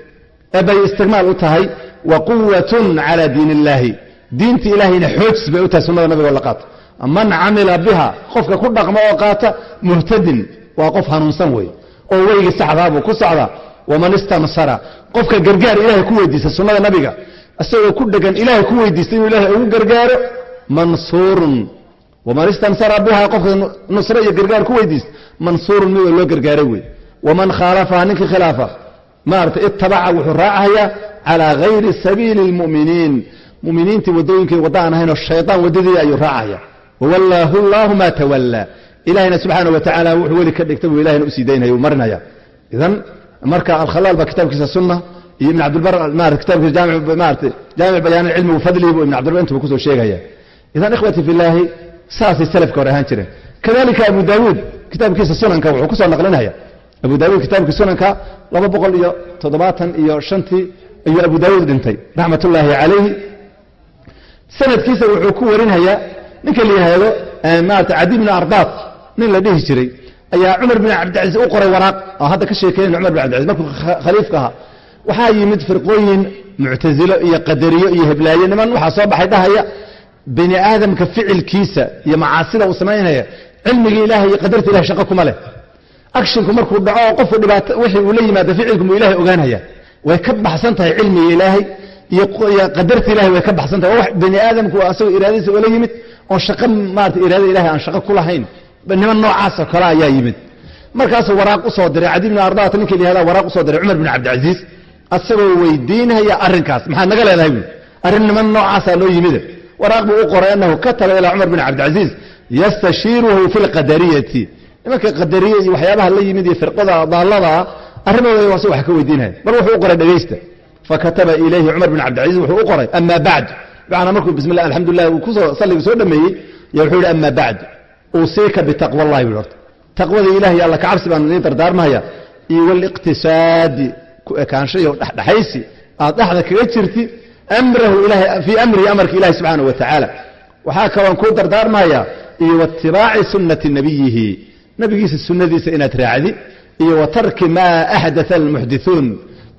ee bay istigmaal u tahay wa quwatun calaa diin illaahi diinta ilahayna xoojis bay u tahay sunnada nabiga oo la qaato man camila biha qofka ku dhaqma oo qaata muhtadin waa qof hanuunsan wey oo weygii saxdaabuu ku socdaa waman istamsara qofka gargaar ilahay ku weydiista sunnada nabiga ku dhegan ilahay inuu ilaahay ugu gargaaro mansuurun waman istansara bihaa qofka nusre iyo gargaar ku weydiista mansuurun mid oo loo gargaaray wey waman khaalafaha ninkii khilaafa maarata itabaca wuxuu raacayaa calaa hayri sabiili lmu'miniin. Muminiintii waddooyinkii wadda aan ahaynoo shaytaan waddadii ayuu raacaya wawallaahu llaahu maa tawallaa ilahayna subxaana wa tacaala wuxuu weli ka dhigtay buu ilahayna u sii daynaya uu marinaya idan marka alkhalaal baa kitaabkiisa sunna iyo ibn cabdilbar maarata kitaabkiisa maarata jaamic bayaan cilmi wafadlihi buu ibn cabdilbar intuba ku soo sheegaya idan ikhwati filaahi saasay salafka hore ahaan jireen. Kadalika abu daawuud kitaabkiisa sunanka wuxuu ku soo naqlinaya. Abu daawuud kitaabkii sunanka laba boqol iyo toddobaatan iyo shantii ayuu abu daawuud dhintay raxmat ullaahi calayhi sanadkiisa wuxuu ku warinhayaa ninka la yidhaahdo maarata cadi bni ardaad nin la dhihi jiray ayaa cumar bin cabdicaiis u qoray waraaq. Oo hadda ka sheekeyn cumar bin cabdicaiis markuu khaliifka ahaa waxaa yimid firqooyin muctasilo iyo qadariyo iyo heblaaye niman waxaa soo baxay dhahaya bini aadamka ficilkiisa iyo macaasida uu samaynaya cilmiga ilahay iyo qadarta ilahay shaqo kuma leh. Acshinku markuu dhaco qofku dhibaato wixii uu la yimaado ficilku muu ilahay ogaanaya. Way ka baxsan tahay cilmiga ilaahay iyo qadarta ilahay way ka baxsan tahay. Wax bini aadamku asagoo iraadadiisa oola yimid oon shaqo maarata iraadada ilahay aan shaqo ku lahayn. Niman noocaasoo kale ayaa yimid. Markaasuu waraaq u soo diray. Cadi bni ardaat ninkii la yihahda waraaq u soo diray cumar bin cabdicasiis asagoo weydiinaya arrinkaas. Maxaad waraaq buu u qoray annahu kataba ilaa cumar bin cabdicasiis yastashiiruhu fi lqadariyati nimanka qadariye iyo waxyaabaha la yimid iyo firqada daalladaa arrimooda waase wax ka weydiinaya. Mar wuxuu u dhegaysta fakataba ilayhi cumar bin cabdicasiis wuxuu u qoray ama bacd. Bimacnaa markuu bismi llah alxamdulilah uu ku soo salliga soo dhameeyey ya wuxuu yidhi ama bacd. Uusiika bitaqwa allahi bui horta taqwada ilahi alla kacabsi baan idiin dardaarmahaya iyo waliqtisaadi ku ekaansho iyo dhexdhexaysi aad dhexda kaga jirti fii amrihi amarka ilahi subxaanahu wa tacaala waxaa kaloon kuu dardaarmaya iyo waitibaaci sunnati nabiyihi nabigiisa sunnadiisa inaad raacdi iyo wa maa axdaa almuxdithuun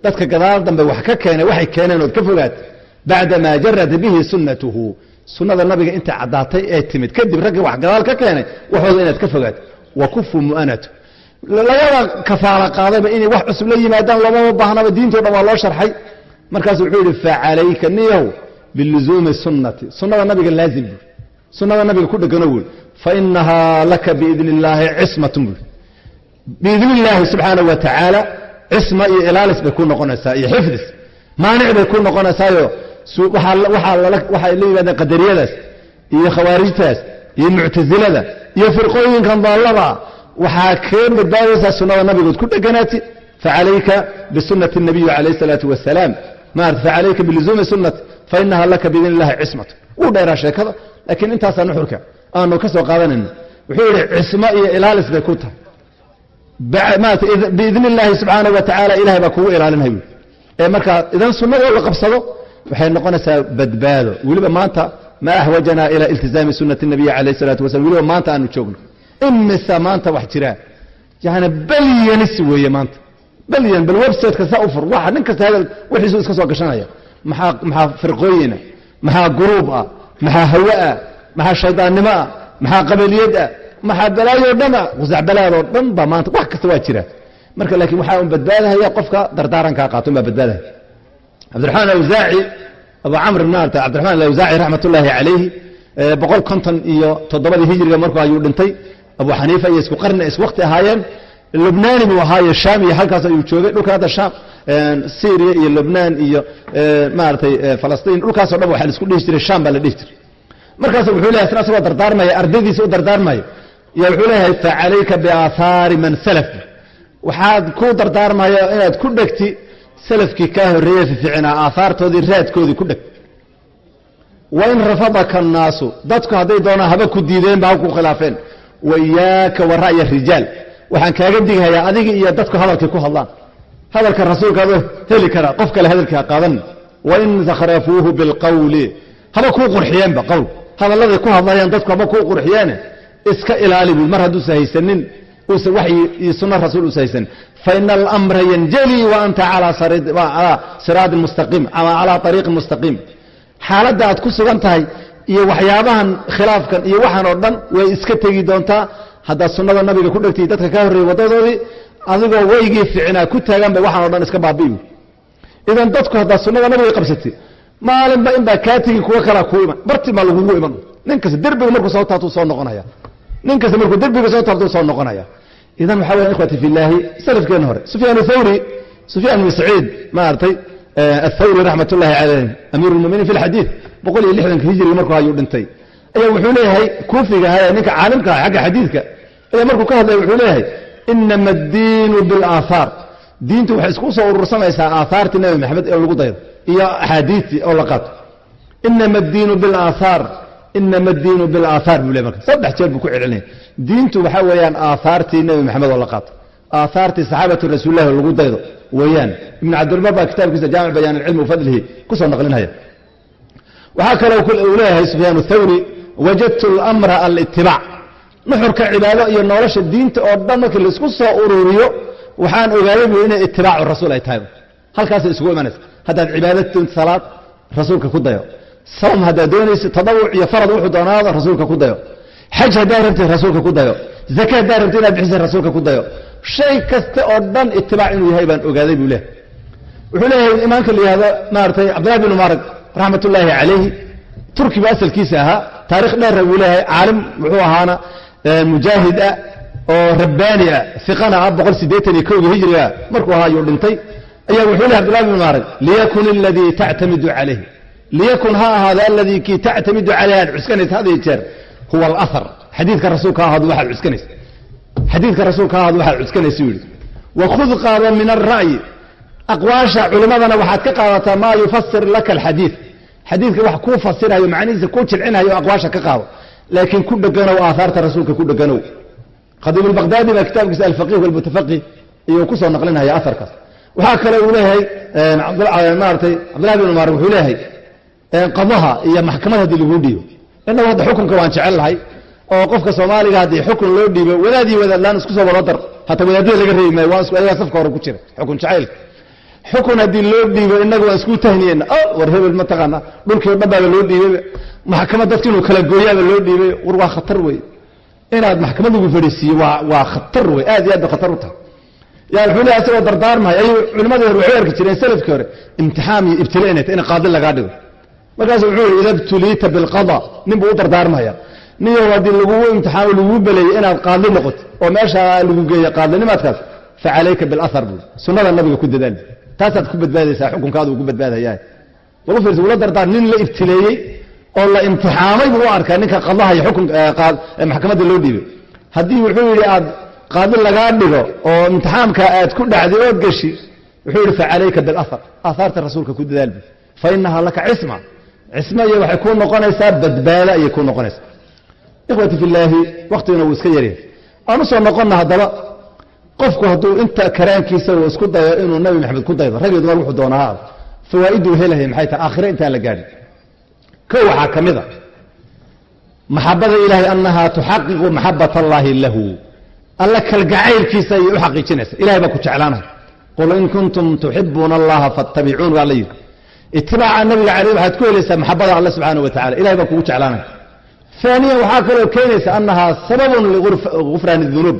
dadka gadaal dambe wax ka keenay waxay keeneen ood ka fogaat bacda maa jarada bihi sunnatuhu sunnada nabiga inta caddaatay ee timid kadib raggii wax gadaal ka keenay waxooda inaad ka fogaat wa mu'anatu lagada kafaala qaadayba inay wax cusub la yimaadaan loomama baahnaba diintoo dhan waa loo sharxay markaasu wuxuu yidhi facalayka niyahow biluzuumi sunnati. Sunnada nabiga laazim buui sunnada nabiga ku dhegano buui fainahaa laka biidn illaahi cismatun buui biidni illaahi subxaana wa tacaala cisma iyo ilaalis bay ku noqonaysaa iyo xifdis maanic bay ku noqonaysaayo waxay la yidhahdeen qadariyadaas iyo khawaarijtaas iyo muctasilada iyo firqooyinkan daallada waxaa kaga badbaadaysaa sunnada nabigood ku dheganaati facalayka bisunati nabiyi calayh isalaatu wasalaam alayka biluzumi sunati fainaha laka biidn ilahi cismatu wuu dheeraa sheekada laakiin intaasaan uxurka aanu ka soo qaadanayna wuxuu yidhi cismo iyo ilaalis bay ku tahay. Biidn illaahi subxaana wa tacaala ilahay baa kugu ilaalinay wi ee markaa idan sunnada la qabsado waxay noqonaysaa badbaado. Weliba maanta ma ahwajanaa ilaa iltizaami sunati nabiy calayh salatu waslam weliba maanta aanu joogno. Imise maanta wax jiraa yani balyanis weeye maanta balyan bal websiteka saa u fur. Waxa nin kasta hadal wixiisu iska soo gashanaya. Maxaa maxaa firqooyina maxaa guruub ah maxaa hawe ah maxaa shaydaannimo ah maxaa qabaliyad ah maxaa balaayoo dhan ah qusacbalaadoo dhan baa maanta wax kasta waa jira. Marka laakiin waxaa un badbaadahaya qofka dardaarankaa qaato un baa badbaadahaya. Cabdiraxmaan awsaaci abu camr maarata cabdiraxmaan alawsaaci raxmat ullaahi calayhi boqol konton iyo toddobadii hijriga markuu ayuu dhintay. Abu xaniifa iyo isku qarni is wakti ahaayeen lubnaani buu ahaayo shaam iyo halkaas ayuu joogay. Dhulkan hadda shaam syriya iyo lubnaan iyo maaragtay falastiin dhulkaasoo dhan waxaa la isku dhihi jiray shaam baa la dhihi jiray. Markaas wuxuu leeyahay sina asagoo dardaarmaya ardaydiisa u dardaarmaya ya wuxuu leeyahay facalayka biaahaari man salaf. Waxaad ku dardaarmaya inaad ku dhegti salafkii kaa horreeyey fificinaa aahaartoodii raadkoodii ku dheg wain rafadaka annaasu dadku hadday doonaan haba ku diideenba ha ku khilaafeen. Waiyaaka wa ra'ya rijaal waxaan kaaga dighayaa adiga iyo dadku hadalkay ku hadlaan. Hadalka rasuulka adoo heli karaa qof kale hadalkaa qaadan. Wain zakhrafuuhu bilqawli. Haba kuu qurxiyeenba qowl hadalladay ku hadlayaan dadku haba kuu qurxiyeene iska ilaali buui mar hadduusa haysanin uusa waxyi iyo sunno rasuul uusa faina alamra yanjalii wa calaa siraadin mustaqiim ama calaa ariiqin mustaqiim xaaladda aad ku sugan tahay iyo waxyaabahan khilaafkan iyo waxaan oo dhan way iska tegi doontaa haddaad sunnada nabiga ku dhegtay dadka ka horreeyey waddadoodii adigoo weygii ficnaa ku taagan bay waxaan o iska baabi'i idan dadku haddaad sunnada nabiga qabsatay maalinba inbaa kaa tegi kuwo kalaa kuu iman. Barti lagugu iman. Nin derbiga markuu soo taabtuu soo noqonaya. Nin markuu derbiga soo taabtuu soo noqonaya. Idan waxaa weya ikhwati fi llaahi salafkeena hore sufyaan thawri sufyaan ibn saciid maaragtay athawri raxmat ullahi caleyh amiiru lmuminiin fi lxadiid boqol iyo lixdanka hijriga markuu hayuu dhintay ayaa wuxuu leeyahay kuufiga ahaa ninka caalimka ah xadiidka ayaa markuu ka hadlaya wuxuu leeyahay inama addiinu bilaaahaar diintu waxay isku soo urursamaysaa aahaartii nabi maxamed ee lagu daydo iyo axaadiistii oo la qaato. Inama addiinu bilaaahaar inama addiinu bilaaahaar buu le marka saddex jeer buu ku celinaya diintu waxaa weeyaan aahaartii nebi maxamed oo la qaato. Aahaartii saxaabati rasuulillahi oo lagu daydo weeyaan. Ibnu cabdilbar baa kitaabkiisa jaamic bayaan alcilmi wafadlihi ku soo naqlinhaya waxaa kaloo uu sufyaan thawri wajadtu lamra alitibaac nuxurka cibaado iyo nolosha diinta oo dhan markii la isku soo ururiyo waxaan ogaaday bu inay itibaacu rasuul ay tahay halkaasay isugu imanaysa. Haddaad cibaadati salaad rasuulka ku dayo. Sawm haddaad doonaysa tadawuc iyo farad wuxuu doonaada rasuulka ku dayo. Xaj haddaa rabtid rasuulka ku dayo. Zaka haddaa rabtid inaad bixisa rasuulka ku dayo. Shay kasta oo dhan itibaac inuu yahay baan ogaaday buu leehay wuxuu leeyahay imaamka la yihahdo maaragtay cabdillahi bin mubarak raxmat ullaahi calayhi turki buu asalkiisa ahaa taarikh dheera buu leeyahay caalim wuxuu ahaana mujaahid ah oo rabbaani ah iqana ah boqol siddeetan iyo kowga hijriga markuu ahaa ayuu dhintay. Ayaa wuxuu lehy abdillahi bin mubarak liyakun aladii tactamidu calayhi. Liyakun ha ahaado aladii kii tactamidu calayhi aad cuskanaysa had jeer huwa alahar xadiidka rasuulka ahaado waxaad cuskanaysa xadiidka rasuulka ahaado waxaad cuskanaysa yidhi. Wakhud qaada min alra'yi aqwaasha culimmadana waxaad ka qaadataa maa yufasir laka alxadiid xadiidka wax kuu fasirayo macnihiisa kuu jilcinayo aqwaasha ka qaado. Laakiin ku dheganow aahaarta rasuulka ku dheganow. Khadiib albaqdaadi baa kitaabkiisa alfaqih walmutafaqih iyuu ku soo naqlinaya aharkaas waxaa kale uu leeyahay maaratay cabdillahi bin umar wuxuu leeyahay qadaha iyo maxkamad haddii laguu dhiibo. Innagu hadda xukunka waan jecel lahay oo qofka soomaaliga haddii xukun loo dhiibo wadaad iyo wadaadlaan isku soo wada dar. Hataa wadaadada laga reebi maayo waan ayagaa safka hore ku jira xukun jacaylka xukun haddii loo dhiibo innagu waan isku tahniyeyna o war hebel mataqaana dhulkii o dhan baaba loo dhiibay. Maxkamad dadki inuu kala gooyaaba loo dhiibay war waa khatar wey. Inaad maxkamad lagu fadhiisiiyo waa waa khatar wey. Aad iyo aad bay khatar u tahay. Yaa wuxuu leeyahay isagoo dardaarmaya ayuu culimadii hore waxay arki jireen salafkii hore imtixaan iyo ibtila inay tahay in qaadi lagaa dhigo. Markaasu wuxuu yihi ida btuliita bilqada nin buu u dardaarmaya niyow haddii lagugu imtixaano laguu beleeyey inaad qaadli noqoto oo meesha lagu geeya qaadlinimaadkaas fa calayka bilahar buu sunnada nabiga ku dadaal taasaad ku badbaadaysaa xukunkaadu uu ku badbaadayaa. Wal u fiirsa ula dardaar nin la ibtileeyey oo la imtixaamay buu arkaa ninka qadaha iyo xukun maxkamadda loo dhiibay. Haddii wuxuu yidhi aad qaadi lagaa dhigo oo imtixaamka aad ku dhacday ood geshi wuxuu yidhi fa calayka bilahar aahaarta rasuulka ku dadaal bu fa inaha laka cisma. Cisma iyo waxay kuu noqonaysaa badbaado ayay kuu noqonaysaa. Ikhwati fi illaahi waktiguna wuu iska yaryahay aan u noqonna haddaba qofku hadduu inta karaankiisa uu isku dayo inuu nabi maxamed ku daydo rag iyo dumar wuxuu doonaa fawaa'idduu helaya maxay tahay? Aakhire intaan la gaadhin. Kow waxaa ka mid a. Maxabada ilaahay annahaa tuxaqiqu maxabat allaahi lahu. Alla kalgacaylkiisa ayay u xaqiijinaysa ilahay baa ku jeclaanaya. Qul in kuntum tuxibuuna allaha fattabicuun baa la yidhi. Itibaaca nabiga caleyh waxaad ku helaysaa maxabada alle subxaanah wa tacala ilahay baa kugu jeclaanaya. Aaniyan waxaa kaloo keenaysa annahaa sababun ligufraani dunuub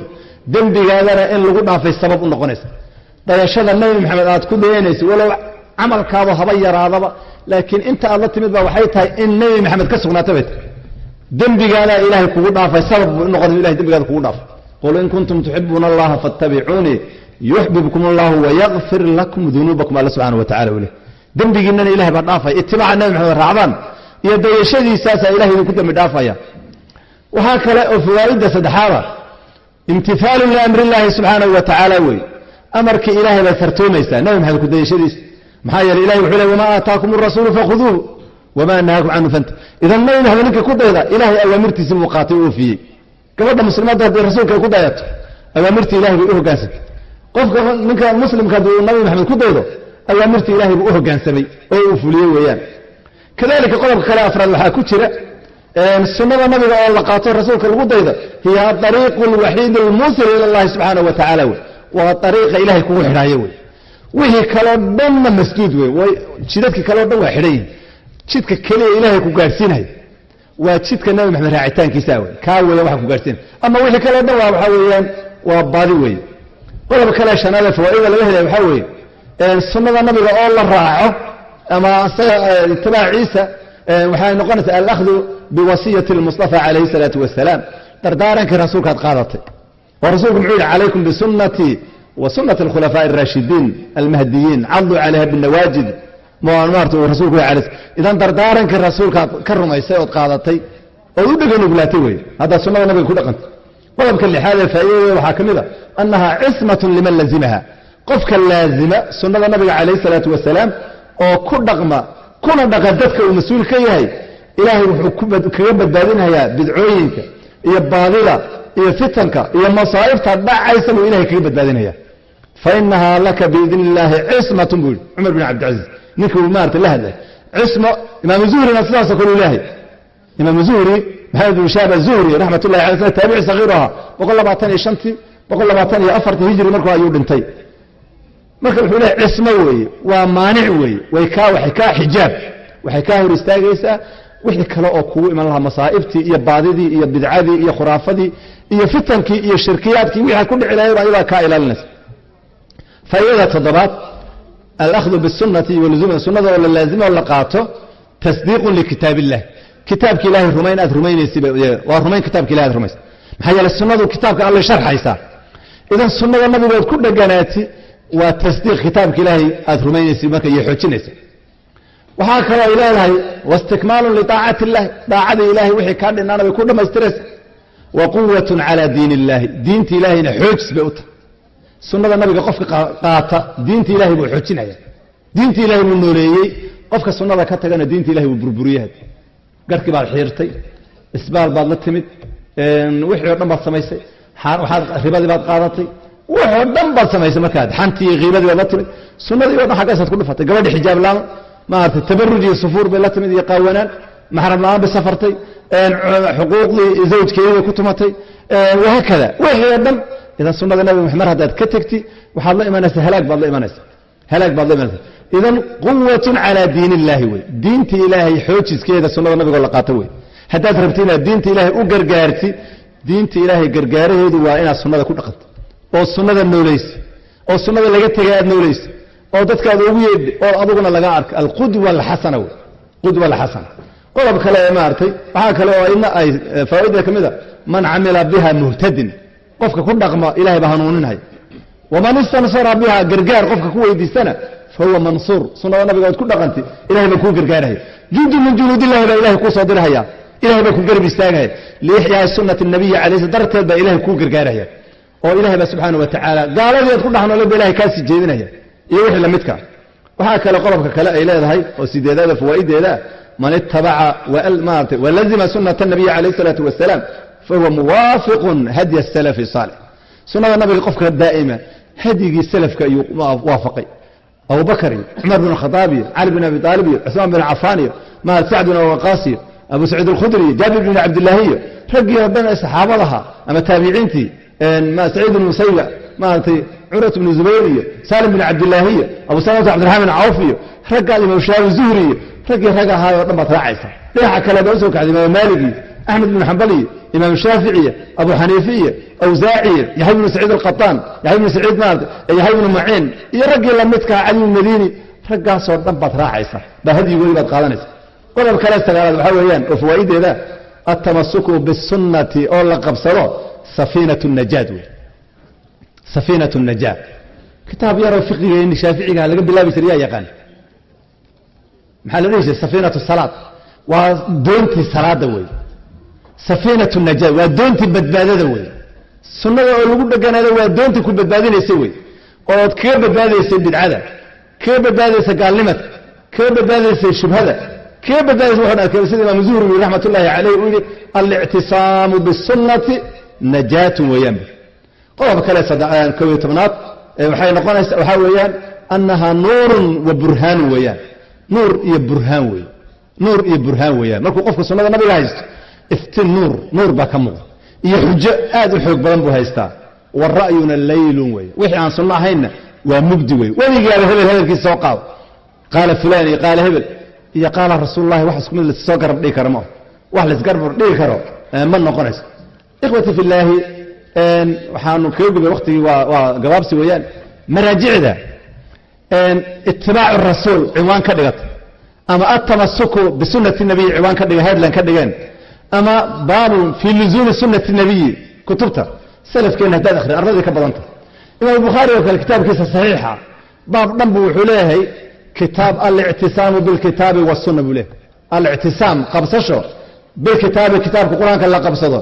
dembigaadana in lagu dhaafay sabab u noqonaysa. Dayashada nabi maxamed aad ku dayanaysa walow camalkaaba haba yaraadaba laakiin inta aad la timid ba waxay tahay in nebi maxamed ka sugnaatay bay tahay. Dembigaana ilaahay kugu dhaafay sabab buu noqonay ilahay dembigaada kugu dhaafay. Qul in kuntum tuxibuuna allaha fattabicuunii yuxbibkum allahu wayakfir lakum dunuubakum alla subxana wa tacala leh dembigiinana ilahay baa dhaafaya itibaaca nabi maxamed raacdaan iyo dayashadiisaasaa ilahay idinku dembi dhaafaya. Waxaa kale oo fawaa'idda saddexaada imtihaalu liamri illaahi subxaanahu wa wey. Amarkii ilahay baad fartoomaysaa nabi maxamed ku dayashadiisa maxaa yeele ilahay wuxuu le wamaa aataakum arasuulu fakhuduuhu wamaa nahaakum canhu fanta. Idan nabi maxamed ninka ku dayda ilahay awaamirtiisi buu qaatay oofiyey gabadha muslimaadda haddii rasuulka ku dayato awaamirtii ilahay bay u hogaansantay qofka ninka muslimka hadduu nabi maxamed ku daydo awaamirtii ilahay buu u hogaansamay oo uu fuliyey weeyaan. Kadalika qodobka kale afraad waxaa ku jira sunnada nabiga oo la qaato rasuulka lagu daydo hiya aariiqu alwaxiid almuusil ila allahi subxaanahu wa tacala wey. Waa ariiqa ilahay kugu xidhaayo wey. Wixii kaloo dhanna masduud wey. Jidadkii kaleo dhan waa xidhan yihiin jidka keliya ilaahay ku gaadhsiinaya waa jidka nabi maxamed raacitaankiisa wey. Kaa weya waxa ku gaadhsiinaya ama wixii kaleo dhan waa waxaa weeyaan waa baadi weeye qodobka kale shanaad ee fawaaida laga helaya waxaa weeye. Sunnada nabiga oo la raaco ama isaga itibaaciisa waxay noqonaysaa alahdu biwasiyati lmustafa calayhi salaatu wasalaam dardaarankii rasuulkaad qaadatay. Oo rasuulku muxuu yihi calaykum bisunnatii wa sunnati alkhulafaaءi اraashidiin almahdiyiin. Caduu calayha binawaajid alay idan dardaarankii rasuulkaad ka rumaysay ood qaadatay ood u dhega nuglaatay wey haddaad sunnada nabiga ku dhaqantay. Qodobka lixaad ee faa'iidadeeda waxaa ka mid a annaha cismatun liman lazimaha. Qofka laazima sunnada nabiga calayh salaatu wasalaam oo ku dhaqma kuna dhaqa dadka uu mas'uul ka yahay ilaahay wuxuu kaga badbaadinayaa bidcooyinka iyo baadida iyo fitanka iyo masaa'ibta dhacaysa buu ilahay kaga badbaadinaya fa inahaa laka biidn illaahi cismatun buu yihi cumar bin cabdilcaziiz ninka uu maarata la hadlay cismo imaamu zuhrina sidaasoo kale u leehay imaamu zuhri maxamed bin shaab azuhri raxmat ullahi alay taabici sagiiru ahaa boqol labaatan iyo shantii boqol labaatan iyo afartii hijri markuu ayuu dhintay marka wuxuu leehay cismo weeye waa maanic weeye way kaa waxay kaa xijaab waxay kaa hor istaagaysaa wixii kale oo kugu iman lahaa masaa'ibtii iyo baadidii iyo bidcadii iyo khuraafadii iyo fitankii iyo shirkiyaadkii wixii ku dhici lahay ayadaa kaa ilaalinaysa. Faa'iidada toddobaad alahdu bisunati waluzuma sunnada oo la laazimo oo la qaato tasdiiqun likitaab illah kitaabka ilahay rumayn aad rumaynaysa waa rumayn kitabka ilahi ad rumaysa maxaa yeele sunnadu kitaabka allay sharxaysaa. Idan sunnada nabigood ku dheganaati waa tasdiiq kitaabka ilaahay aad rumaynaysa marka iyo xoojinaysa waxaa kaloo ay leedahay wastikmaalun liaacati illahi daacada ilahay wixii kaa dhinaana bay ku dhammaystiraysa. Wa quwatun calaa diin illahi diinta ilahayna xoojis bay u tahay. Sunnada nabiga qofka qaata diinta ilahay buu xoojinaya. Diinta ilahay buu nooleeyey qofka sunnada ka tagana diinta ilahay buu burburiyey. Garhkii baad xiirtay isbaal baad la timid wixii o dhan baad samaysay waaad ribadii baad qaadatay waxoo dhan baad samaysay markaad xantii iyo kiibadii baad la timid sunnadii o dhan xaggaasaad ku dhufatay gabadhi xijaab la'aan maarata tabaruj iyo sufuur bay la timid iyo qaawanaan maxram la'aan bay safartay xuquuqdii zawjkeedii ku tumatay wahaakada wixii o dhan. Idan sunnada nabi maxamed haddaad ka tegti waxaad la imanaysa halaag baad la imanaysa halaag baad la imanaysa idan quwatun calaa diin illaahi wey diinta ilaahay xoojiskeeda sunnada nabigoo la qaato wey. Haddaad rabti inaad diinta ilaahay u gargaarti diinta ilaahay gargaaraheedu waa inaad sunnada ku dhaqanto oo sunnada noolaysa oo sunnada laga tegay noolaysa oo dadkaada ugu yeedhi oo aduguna laga arka alqudwa alxasana wey. Qudwa alxasana qodob kale ee maaragtay waxaa kale oo ina ay fawaaidda ka mid a man camila biha muhtadin. Qofka ku dhaqma ilahay baa hanuuninhay waman istansara biha gargaar qofka ku weydiistana fahuwa mansuur. Sunnada nabiga ood ku dhaqanti ilahay baa kuu gargaarahaya. Jundu min junuudillahi baa ilahay kuu soo ilahay baa ku garab istaagahaya liixyaai sunnati nabiyi calay sl darteed baa ilahay kuu gargaarahaya oo ilahay baa subxaana wa tacaala gaaladii ood ku dhexnoole ba ilahay kaasii jeedinaya iyo wixii lamidka waxaa kale qodobka kale ay leedahay oo sideedada fawaa'ideeda man itabaca maarata walazima sunata nabiyi calayh isalaatu wasalaam fahuwa muwaafiqun hadya salafi saalix sunnada nabiga qofka daa'ima hadyigii salafka ayuu waafaqay abubakar iyo cumar bin khadaab iyo cali bin abi aalib iyo cusmaan bin cafaan iyo marat sacd bin awaqaas iyo abu saciid alkhudri iyo jaabir bin cabdillaahi iyo raggii oo dhan ee saxaabadaha ama taabiciintii saciid bin musayba maaragtay curat bnu zubayr iyo salim bin cabdillaahi iyo abu salamata cabdiraxmaan bin cawf iyo raggaa imaam shaabi zuhri iyo raggii rag ahaay o dhan baad raacaysa dhinaca kale baa u soo kacday imaam maalik iyo axmed bin xambal iyo imaam shaafici iyo abu xaniife iyo awsaaci iyo yaxya bnu saciid alqataan yaxya bnu saciid maarata yaxya bnu maciin iyo raggii lamidkaa cali madiini raggaasoo dhan baad raacaysa baa hadyigoodii baad qaadanaysa. Qodob kale sagaalaad waxaa safiinat najaad wey safiinat najaad. Kitaab yaroo fiqiga shaaficiga laga bilaabi jira yaa yaqaan. Maxaa la dhihi jiray? Safiinatu salaad. Waa doontii salaada wey safiinatu najaad. Waa doontii badbaadada wey sunnada oo lagu dheganaado waa doontii ku badbaadinaysa wey ood kaga badbaadaysay bidcada? Kaga badbaadaysa gaalnimadka kaga badbaadaysay shubhada? Kaga badbaadaysa wuxuu arkay sida imaam zuhri yiri raxmat ullaahi calayh uu yidhi alictisaamu bisunnati najaatun weeyaan. Qodob kale kow tobnaad waxay noqonaysa waxaa weeyaan annaha nuurun wa burhaanun weeyaan. Nuur iyo burhaan wey nuur iyo burhaan weeyaan. Markuu qofku sunnada nabiga haysto iftiin nuur nuur baa ka muuqda iyo xujo aad u xoog badan buu haystaa. Wa ra'yuna wey wixii aan sunno ahaynna waa mugdi wey weligaaba hebel hadalkiisa soo qaado qaala fulaan iyo qaala hebel. Iyo qaala rasuululahi wax isku mid la soo garab dhigi karo maa wax laisgarbar dhigi karo ma noqonayso ikhwati fi illaahi waxaanu kaga gubay waktigii waa gabaabsi weeyaan. Maraajicda itibaacu rasuul cinwaan ka dhigata ama atamasuku bisunati nabiyi ciwaan ka dhiga headline ka dhigeen. Ama baabun fii luzuumi sunati nabiyi kutubta. Salafkeenna haddaad akhri arradii ka badanta. Imaam bukhaari oo kale kitaabkiisa saxiixa baab dhan bu wuxuu leeyahay kitaab alictisaamu bilkitaabi wasunna buu leeyahay. Alictisaam qabsasho bilkitaabi kitaabka qur'aanka la qabsado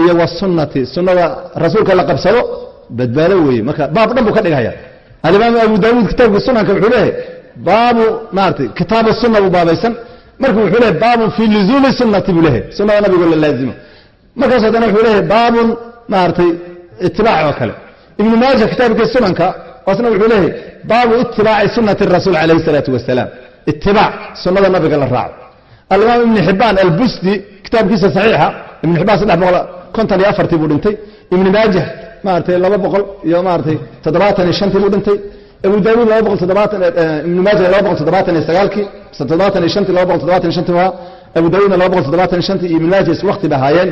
iyo wasunnati sunnada rasuulka la qabsado badbaado weeye. Marka baab dhan buu ka dhigahaya alimaam abu daawuud kitaabka sunanka wuxuu leeyahay baabu maarata kitaab sunna buu baabaysan. Marka wuxuu leeyahay baabun fii luzuumi sunnati buu leeyahay. Sunnada nabigoo la laazimo. Markaas haddana wuxuu leeyahay baabun maaragtay itibaac oo kale. Ibnu maaja kitaabkii sunanka asna wuxuu leeyahay baabu itibaaci sunati rasuul calayhi salaatu wasalaam itibaac sunnada nabiga la raaco. Alimaam ibni xibaan albusdi kitaabkiisa saxiixa ibn xibaan saddex boqol konton iyo afartii buu dhintay. Ibni maajah maaratay laba boqol iyo maaratay toddobaatan iyo shantii buu dhintay. Abu daawuud laba boqol toddobaatan ibnu maajah laba boqol toddobaatan iyo sagaalkii. Toddobaatan iyo shantii laba boqol toddobaatan iyo shantii waa. Abu daawuudna laba boqol toddobaatan iyo shantii iyo ibnu maajah is waqti ba ahaayeen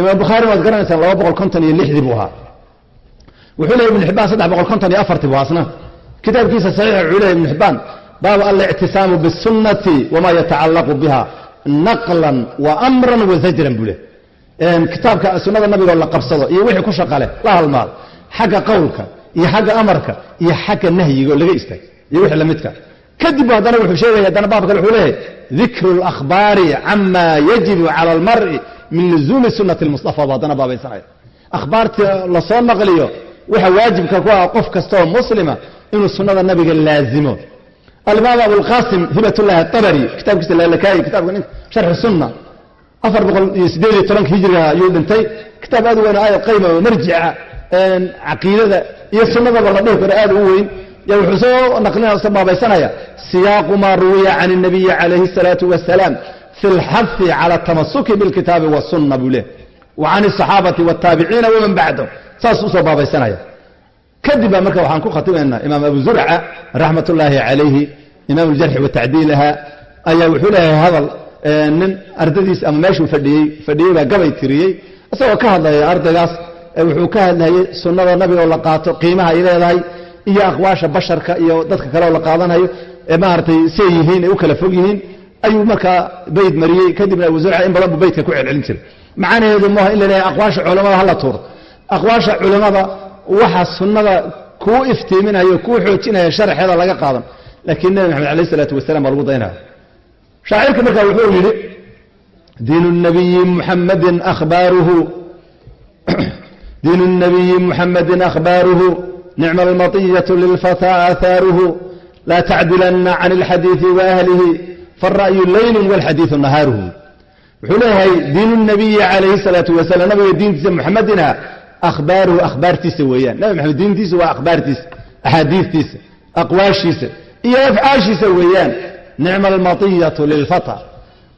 imaam bukhaari waad garanaysaan laba boqol konton iyo lixdii buu ahaa. Wuxuu leeyahy ibnu xibaan saddex boqol konton iyo afartii buu asna kitaabkiisa saxiixa wuxuu leeyahy ibnu xibaan baabu alictisaamu bisunnati wama yatacallaqu biha naqlan wa amran wa zajran buu leh kitaabka sunnada nabigoo la qabsado iyo wixii ku shaqale la halmaal xagga qowlka iyo xagga amarka iyo xagga nahyiga oo laga istaag iyo wixii lamidka kadib haddana wuxuu sheegaya haddana baab kale wuxuu leeyahay dikru اlakhbaari cama yajibu cala almar'i min luzuumi sunati lmustafa bu haddana baabaysanaya akhbaarta la soo naqliyo waxa waajibka ku ah qof kasta oo muslima inuu sunnada nabiga laazimo. Alimaam abulqasim hibatllahi atabari kitaabkiisa lalakayi kitabka sharxi sunna afar boqol iyo siddeed iyo tobanka hijriga ayuu dhintay kitaab aad u weyn aayad qayma oo marjica caqiidada iyo sunnadaba la dhihi karo aad u weyn ya wuxuu soo naqlinaya soo baabaysanaya siyaaqu maa ruwiya can الnabiyi calayhi الsalaatu wasalaam fi اlxahi cala اtamasuki biاlkitaabi wasunna buu leh wa can الصaxaabati wالtaabiciina waman bacdahum saas usoo baabaysanaya kadib baa marka waxaan ku khatimaynaa imaam abu zurca raxmat ullaahi calayhi imaam aljarxi watacdiil ahaa ayaa wuxuu leeyahay hadal nin ardadiis ama meeshuu fadhiyey fadhiyey baa gabay tiriyey. Isagoo ka hadlaya ardaygaas wuxuu ka hadlayay sunnada nabiga oo la qaato qiimaha ay leedahay iyo aqwaasha basharka iyo dadka kale oo la qaadanayo. Ee maaragtay say yihiin ay u kala fog yihiin ayuu markaa bayd mariyey. Kadibna abu zurca in badan buu baydka ku celcelin jiray. Macanaheedu maaha in la leeyahay aqwaasha hala tuuro. Aqwaasha culamada waxa sunnada kuu iftiiminayo kuu xoojinaya sharxeeda laga qaadan. Laakiin nebi maxamed alayh isalaatu wasalam baa lagu daynaya shaacirka markaa wuxuu yidhi diinu nabiyi muxamadin ahbaaruhu diinu nabiyi muxamadin akhbaaruhu. Nicma almatiyatu lilfataa aahaaruhu laa tacdilanna can alxadiidi waahlihi faara'yu leylu walxadiidu nahaaruhu. Wuxuu leeyahay diinu nabiyi calayhi salaatu wasalam nabiga diintiisa muxamadina ahbaaruhu akhbaartiisa weeyaan. Nabi maxamed diintiisa waa akhbaartiisa axaadiistiisa aqwaashiisa iyo afcaashiisa weeyaan nicma almatiyatu lilfata.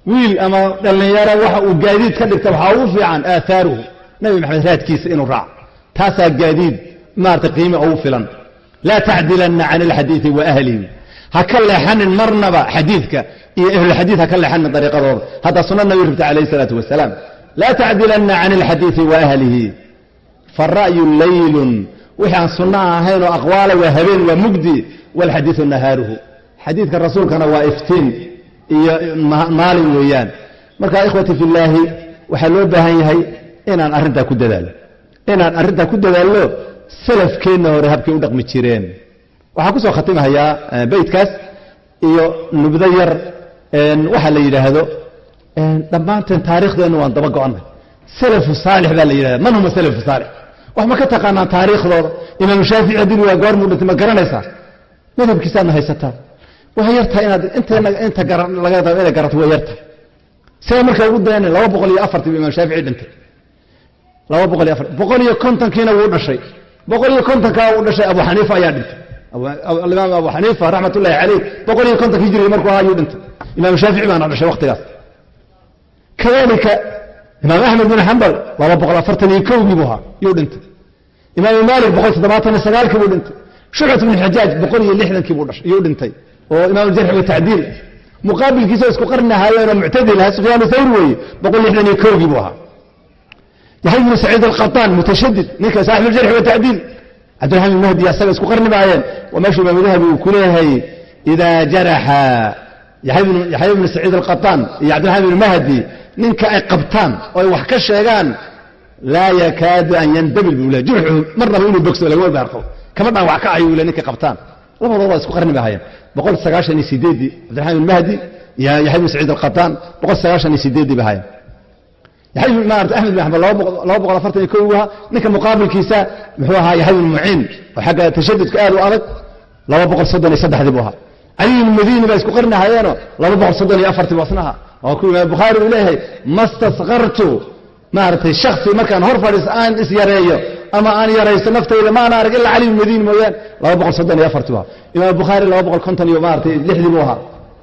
Wiil ama dhallinyaro waxa uu gaadiid ka dhigta waxaa ugu fiican aahaaruhu nabi maxamed raadkiisa inuu raaco taasaa gaadiid maarata qiime ugu filan. Laa tacdilanna can alxadiidi wa ha ka leexanin marnaba xadiidka iyo ahlulxadiid ha ka leexanin dariiqadooda. Haddaa sunna nabi rabta calayh isalaatu wasalaam. Laa tacdilanna can alxadiidi wa ahlihi. Laylun. Wixii aan sunna ahayn oo aqwaala waa habeen waa mugdi walxadiidu nahaaruhu xadiidka rasuulkana waa iftiin iyo maalin weeyaan. Marka ikhwati fillaahi waxaa loo baahan yahay inaan arrintaa ku dadaalo. Inaan arrintaa ku dadaallo salafkeenna hore habkay u dhaqmi jireen. Waxaan ku soo khatimahayaa beytkaas iyo nubdo yar waxaa la yidhaahdo dhammaanteen taariikhdeenna waan daba go'onnay salafu saalix baa la yidhahda man huma salafu saalix? Wax ma ka taqaanaan taariikhdooda? Imaamu shaafici haddii waa goormuu dhintay ma garanaysaa? Madhabkiisaadna haysataa waa yartahay inaad inta laga inay garato waa yartahay. See markaa ugu dayanay laba boqol iyo afartii bu imaam shaafici dhintay. Laba boqol iyo afar boqol iyo kontonkiina wuu dhashay. Boqol iyo kontonkaa uu dhashay abu xaniifa ayaa dhintay. Alimaam abu xaniifa raxmat ullahi caleyh boqol iyo kontonka hijriga markuu ahaa ayuu dhintay. Imaam shaafici baana dhashay waktigaas kadalika imaam axmed bin xambal laba boqol afartan iyo kowgii buu ahaa yuu dhintay. Imaamu maalik boqol toddobaatan iyo sagaalkii buu dhintay. Shucbat bn xajaaj boqol iyo lixdankii buu dhashay yuu dhintay oo imaam jarxi watacdiil muqaabilkiisa isku qarni ahaayeenoo muctadil aha sufyaan thawri weeye boqol lixdan iyo kowgii buu ahaa. Yaxya bnu saciid alqataan mutashadid ninka saaxib aljarxi watacdiil cabdiraxmaan ibn mahdi asaga isku qarni baayeen waa meeshuu imaam dahabi uu ku leeyahay idaa jaraxa yaxya ibnu saciid alqataan iyo cabdiraxmaan ibnu mahdi ninka ay qabtaan oo ay wax ka sheegaan laa yakaadu an yandabil buu le jurxu marnaba inuu bogsado lagama baarqo kama dhaan wax ka ayu le ninkay qabtaan labadooda waa isku qarni bay ahaayeen boqol sagaashan iyo sideeddii cabdiraxmaan mahdi iyo yaxya ibnu saciid alqataan boqol sagaashan iyo sideeddii bay ahaayeen yaxya ibn maarata axmed bin axmed laba boqol afartan iyo kow ahaa ninka muqaabilkiisa muxuu ahaa yaxya ibnu muciin oo xagga tashadudka aad u adag laba boqol soddon iyo saddexdii buu ahaa. Cali ibnu madiini baa isku qarni ahaayeeno laba boqol soddon iyo afartii buu asnaha waa ku imaam bukhaari uu leeyahay mastaskartu maaragtay shaksi markaan hor fadhiiso aan is yareeyo ama aan yarayso naftayda maana arag ila cali ibnu madiini mooyaan. Laba boqol soddon iyo ahaa imaam bukhaari laba boqol konton iyo maaragtay lixdii buu ahaa.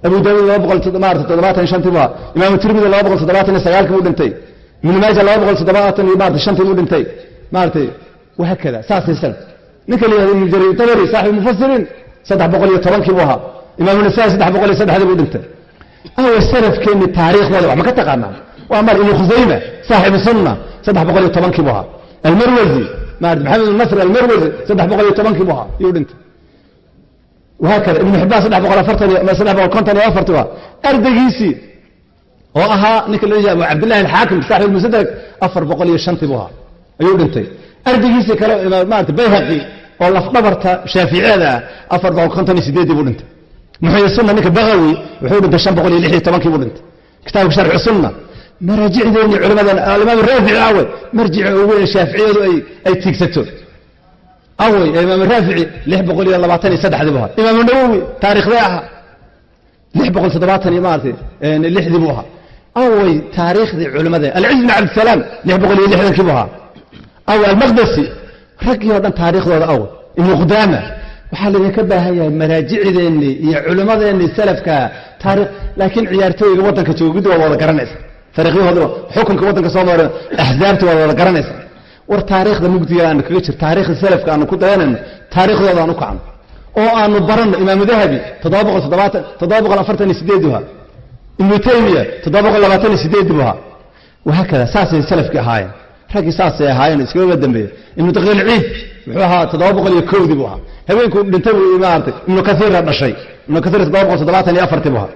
Abu daawuud laba boqol maarata toddobaatan shantii buu ahaa. Imaamu tirmidi laba boqol toddobaatan iyo sagaalkii buu dhintay. Ibnu maaja laba boqol toddobaatan iyo maarata shantii buu dhintay. Maaragtay wahaakada saasay salaf ninka la yihahdo ibnu jarir tabari saaxib mufasiriin saddex boqol iyo tobankii buu ahaa. Imaamu nasaai saddex boqol iyo saddexdii buu dhintay. Awa salafkeenni taariikhdooda wax ma ka taqaanaa? Waa mar ibnu khusayma saaxibu sunna saddex boqol iyo tobankii buu ahaa almarwazi maxamed nasr almarwazi saddex boqol iyo tobankii buu ahaa yuu dhintay wahaakada ibnu xibbaan saddex boqol afartan saddex boqol konton iyo afartii buu ahaa ardaygiisii oo ahaa ninka la abu cabdillahi alxaakim saaxib ilmusadrak afar boqol iyo shantii buu ahaa ayuu dhintay ardaygiisii kale maarata bayhaqi oo lafdhabarta shaaficiyada ah afar boqol konton iyo sideeddii buu dhintay muxyi sunna ninka bagawi wuxuu dhintay shan boqol iyo lix iyo tobankii buu dhintay kitaabka sharxu sunna maraajicdeeni culimadan alimaam raafici awe marjica ugu weyn shaaficiyadu ay tiigsato awey imaam raafici lix boqol iyo labaatan iyo saddexdii buu ahaa. Imaamu nawowi taariikhdee ahaa. Lix boqol toddobaatan iyo maaragtay lixdii buu ahaa. Awey taariikhdii culimadee alciz bn cabdisalaam lix boqol iyo lixdankii buu ahaa. Aw almaqdasi raggii o dhan taariikhdooda aw ibnu qudaama waxaa laydinka baahan yahay maraajicdeennii iyo culimmadeennii salafka taarikh laakiin ciyaartooyga waddanka jooga guddi waa wada garanaysa taarikhyahooduna xukunka waddanka soo maran axzaabta waa wada garanaysa. War taariikhda mugdiga aanu kaga jir taariikhda salafka aanu ku dayanayno taariikhdooda aanu kacno oo aanu baranno imaamu dahabi toddoba boqol toddobaatan toddoba boqol afartan iyo sideed buhaa ibnu taymiya toddoba boqol labaatan iyo sideed buhaa wahaakada saasay salafkii ahaayeen. Raggii saasay ahaayeen iskaga dambeeye ibnu daqiil ciid muxuu ahaa toddoba boqol iyo kowdii buu ahaa. Habeenkuu dhintay buu maartay ibnu kaiira dhashay. Ibnu kaiir toddoba boqol toddobaatan iyo afartii buu ahaa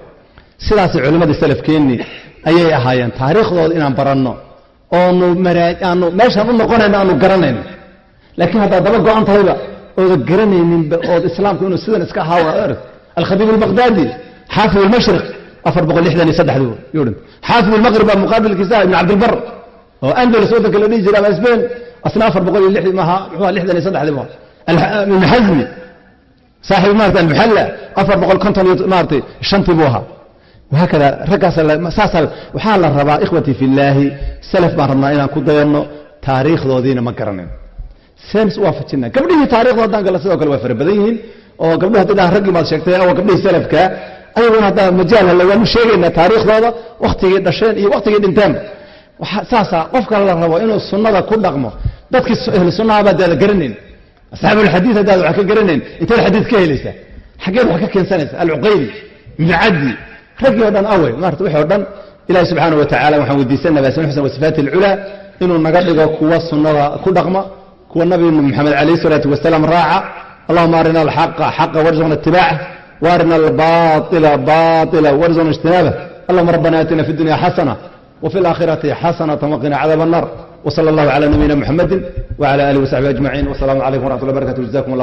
sidaasay culimmadii salafkeennii ayay ahaayeen taariikhdooda inaan baranno oonu aanu meeshaan u noqonayno aanu garanayno laakiin haddaad daba go-an tahayba ooda garanayninba ood islaamku inuu sidan iska ahaa alkhabiib albaqdaadi xaafid almashriq afar boqol lixdan iyo saddexdii yuu xaafid almaqrib muqaabilkiisa ibn cabdilbar oo andalus waddanka la dhihi jiray ama sbain asna afar boqol iyo lixdii maaha muxuu lixdan iyo saddexdii buu ibn xasmi saaxib maarata almuxalla afar boqol konton iyo maaratay shantii buu ahaa wahaakada raggaas saasa waxaa la rabaa ikhwatii fi illaahi salaf baan rabnaa inaan ku dayanno taariikhdoodiina ma garanayno seen is waafajina gabdhihii taarikhda haddaan gala sidoo kale waa fara badan yihiin oo gabdhuhu hadday dhahan raggii baad sheegtay oo gabdhihii salafka ayaguna haddaan majaal halla waanu sheegaynaa taariikhdooda wakhtigii dhasheen iyo wakhtigii dhinteen saasaa qofka la rabo inuu sunnada ku dhaqmo dadkii ahlu sunnaha baad daada garanayn asxaabulxadiid haddaad wax ka garanayn inteed xadiid ka helaysaa xaggeed wax ka keensanaysa alcuqayli ibnu caddi raggii o dhan ah wey maarata wixii o dhan ilahi subxaana wa tacala waxaan weydiisanaa baasma xusn wasifaati alculaa inuu naga dhigo kuwa sunnada ku dhaqma kuwa nabi moxamed calayh isalaatu wasalaam raaca. Allahuma arina alxaqa xaqa warzuqna itibaaca waarina albaila baila warzuqna ijtinaaba. Allahuma rabbana aatina fi dunya xasana wafi alaakhirati xasanata waqina cadaab annar wsala allahu cala nabiyina muxamedi wcala alih wasaxbi ajmaciin wasalaamu calaykum waraxat ullah barkatu jazakum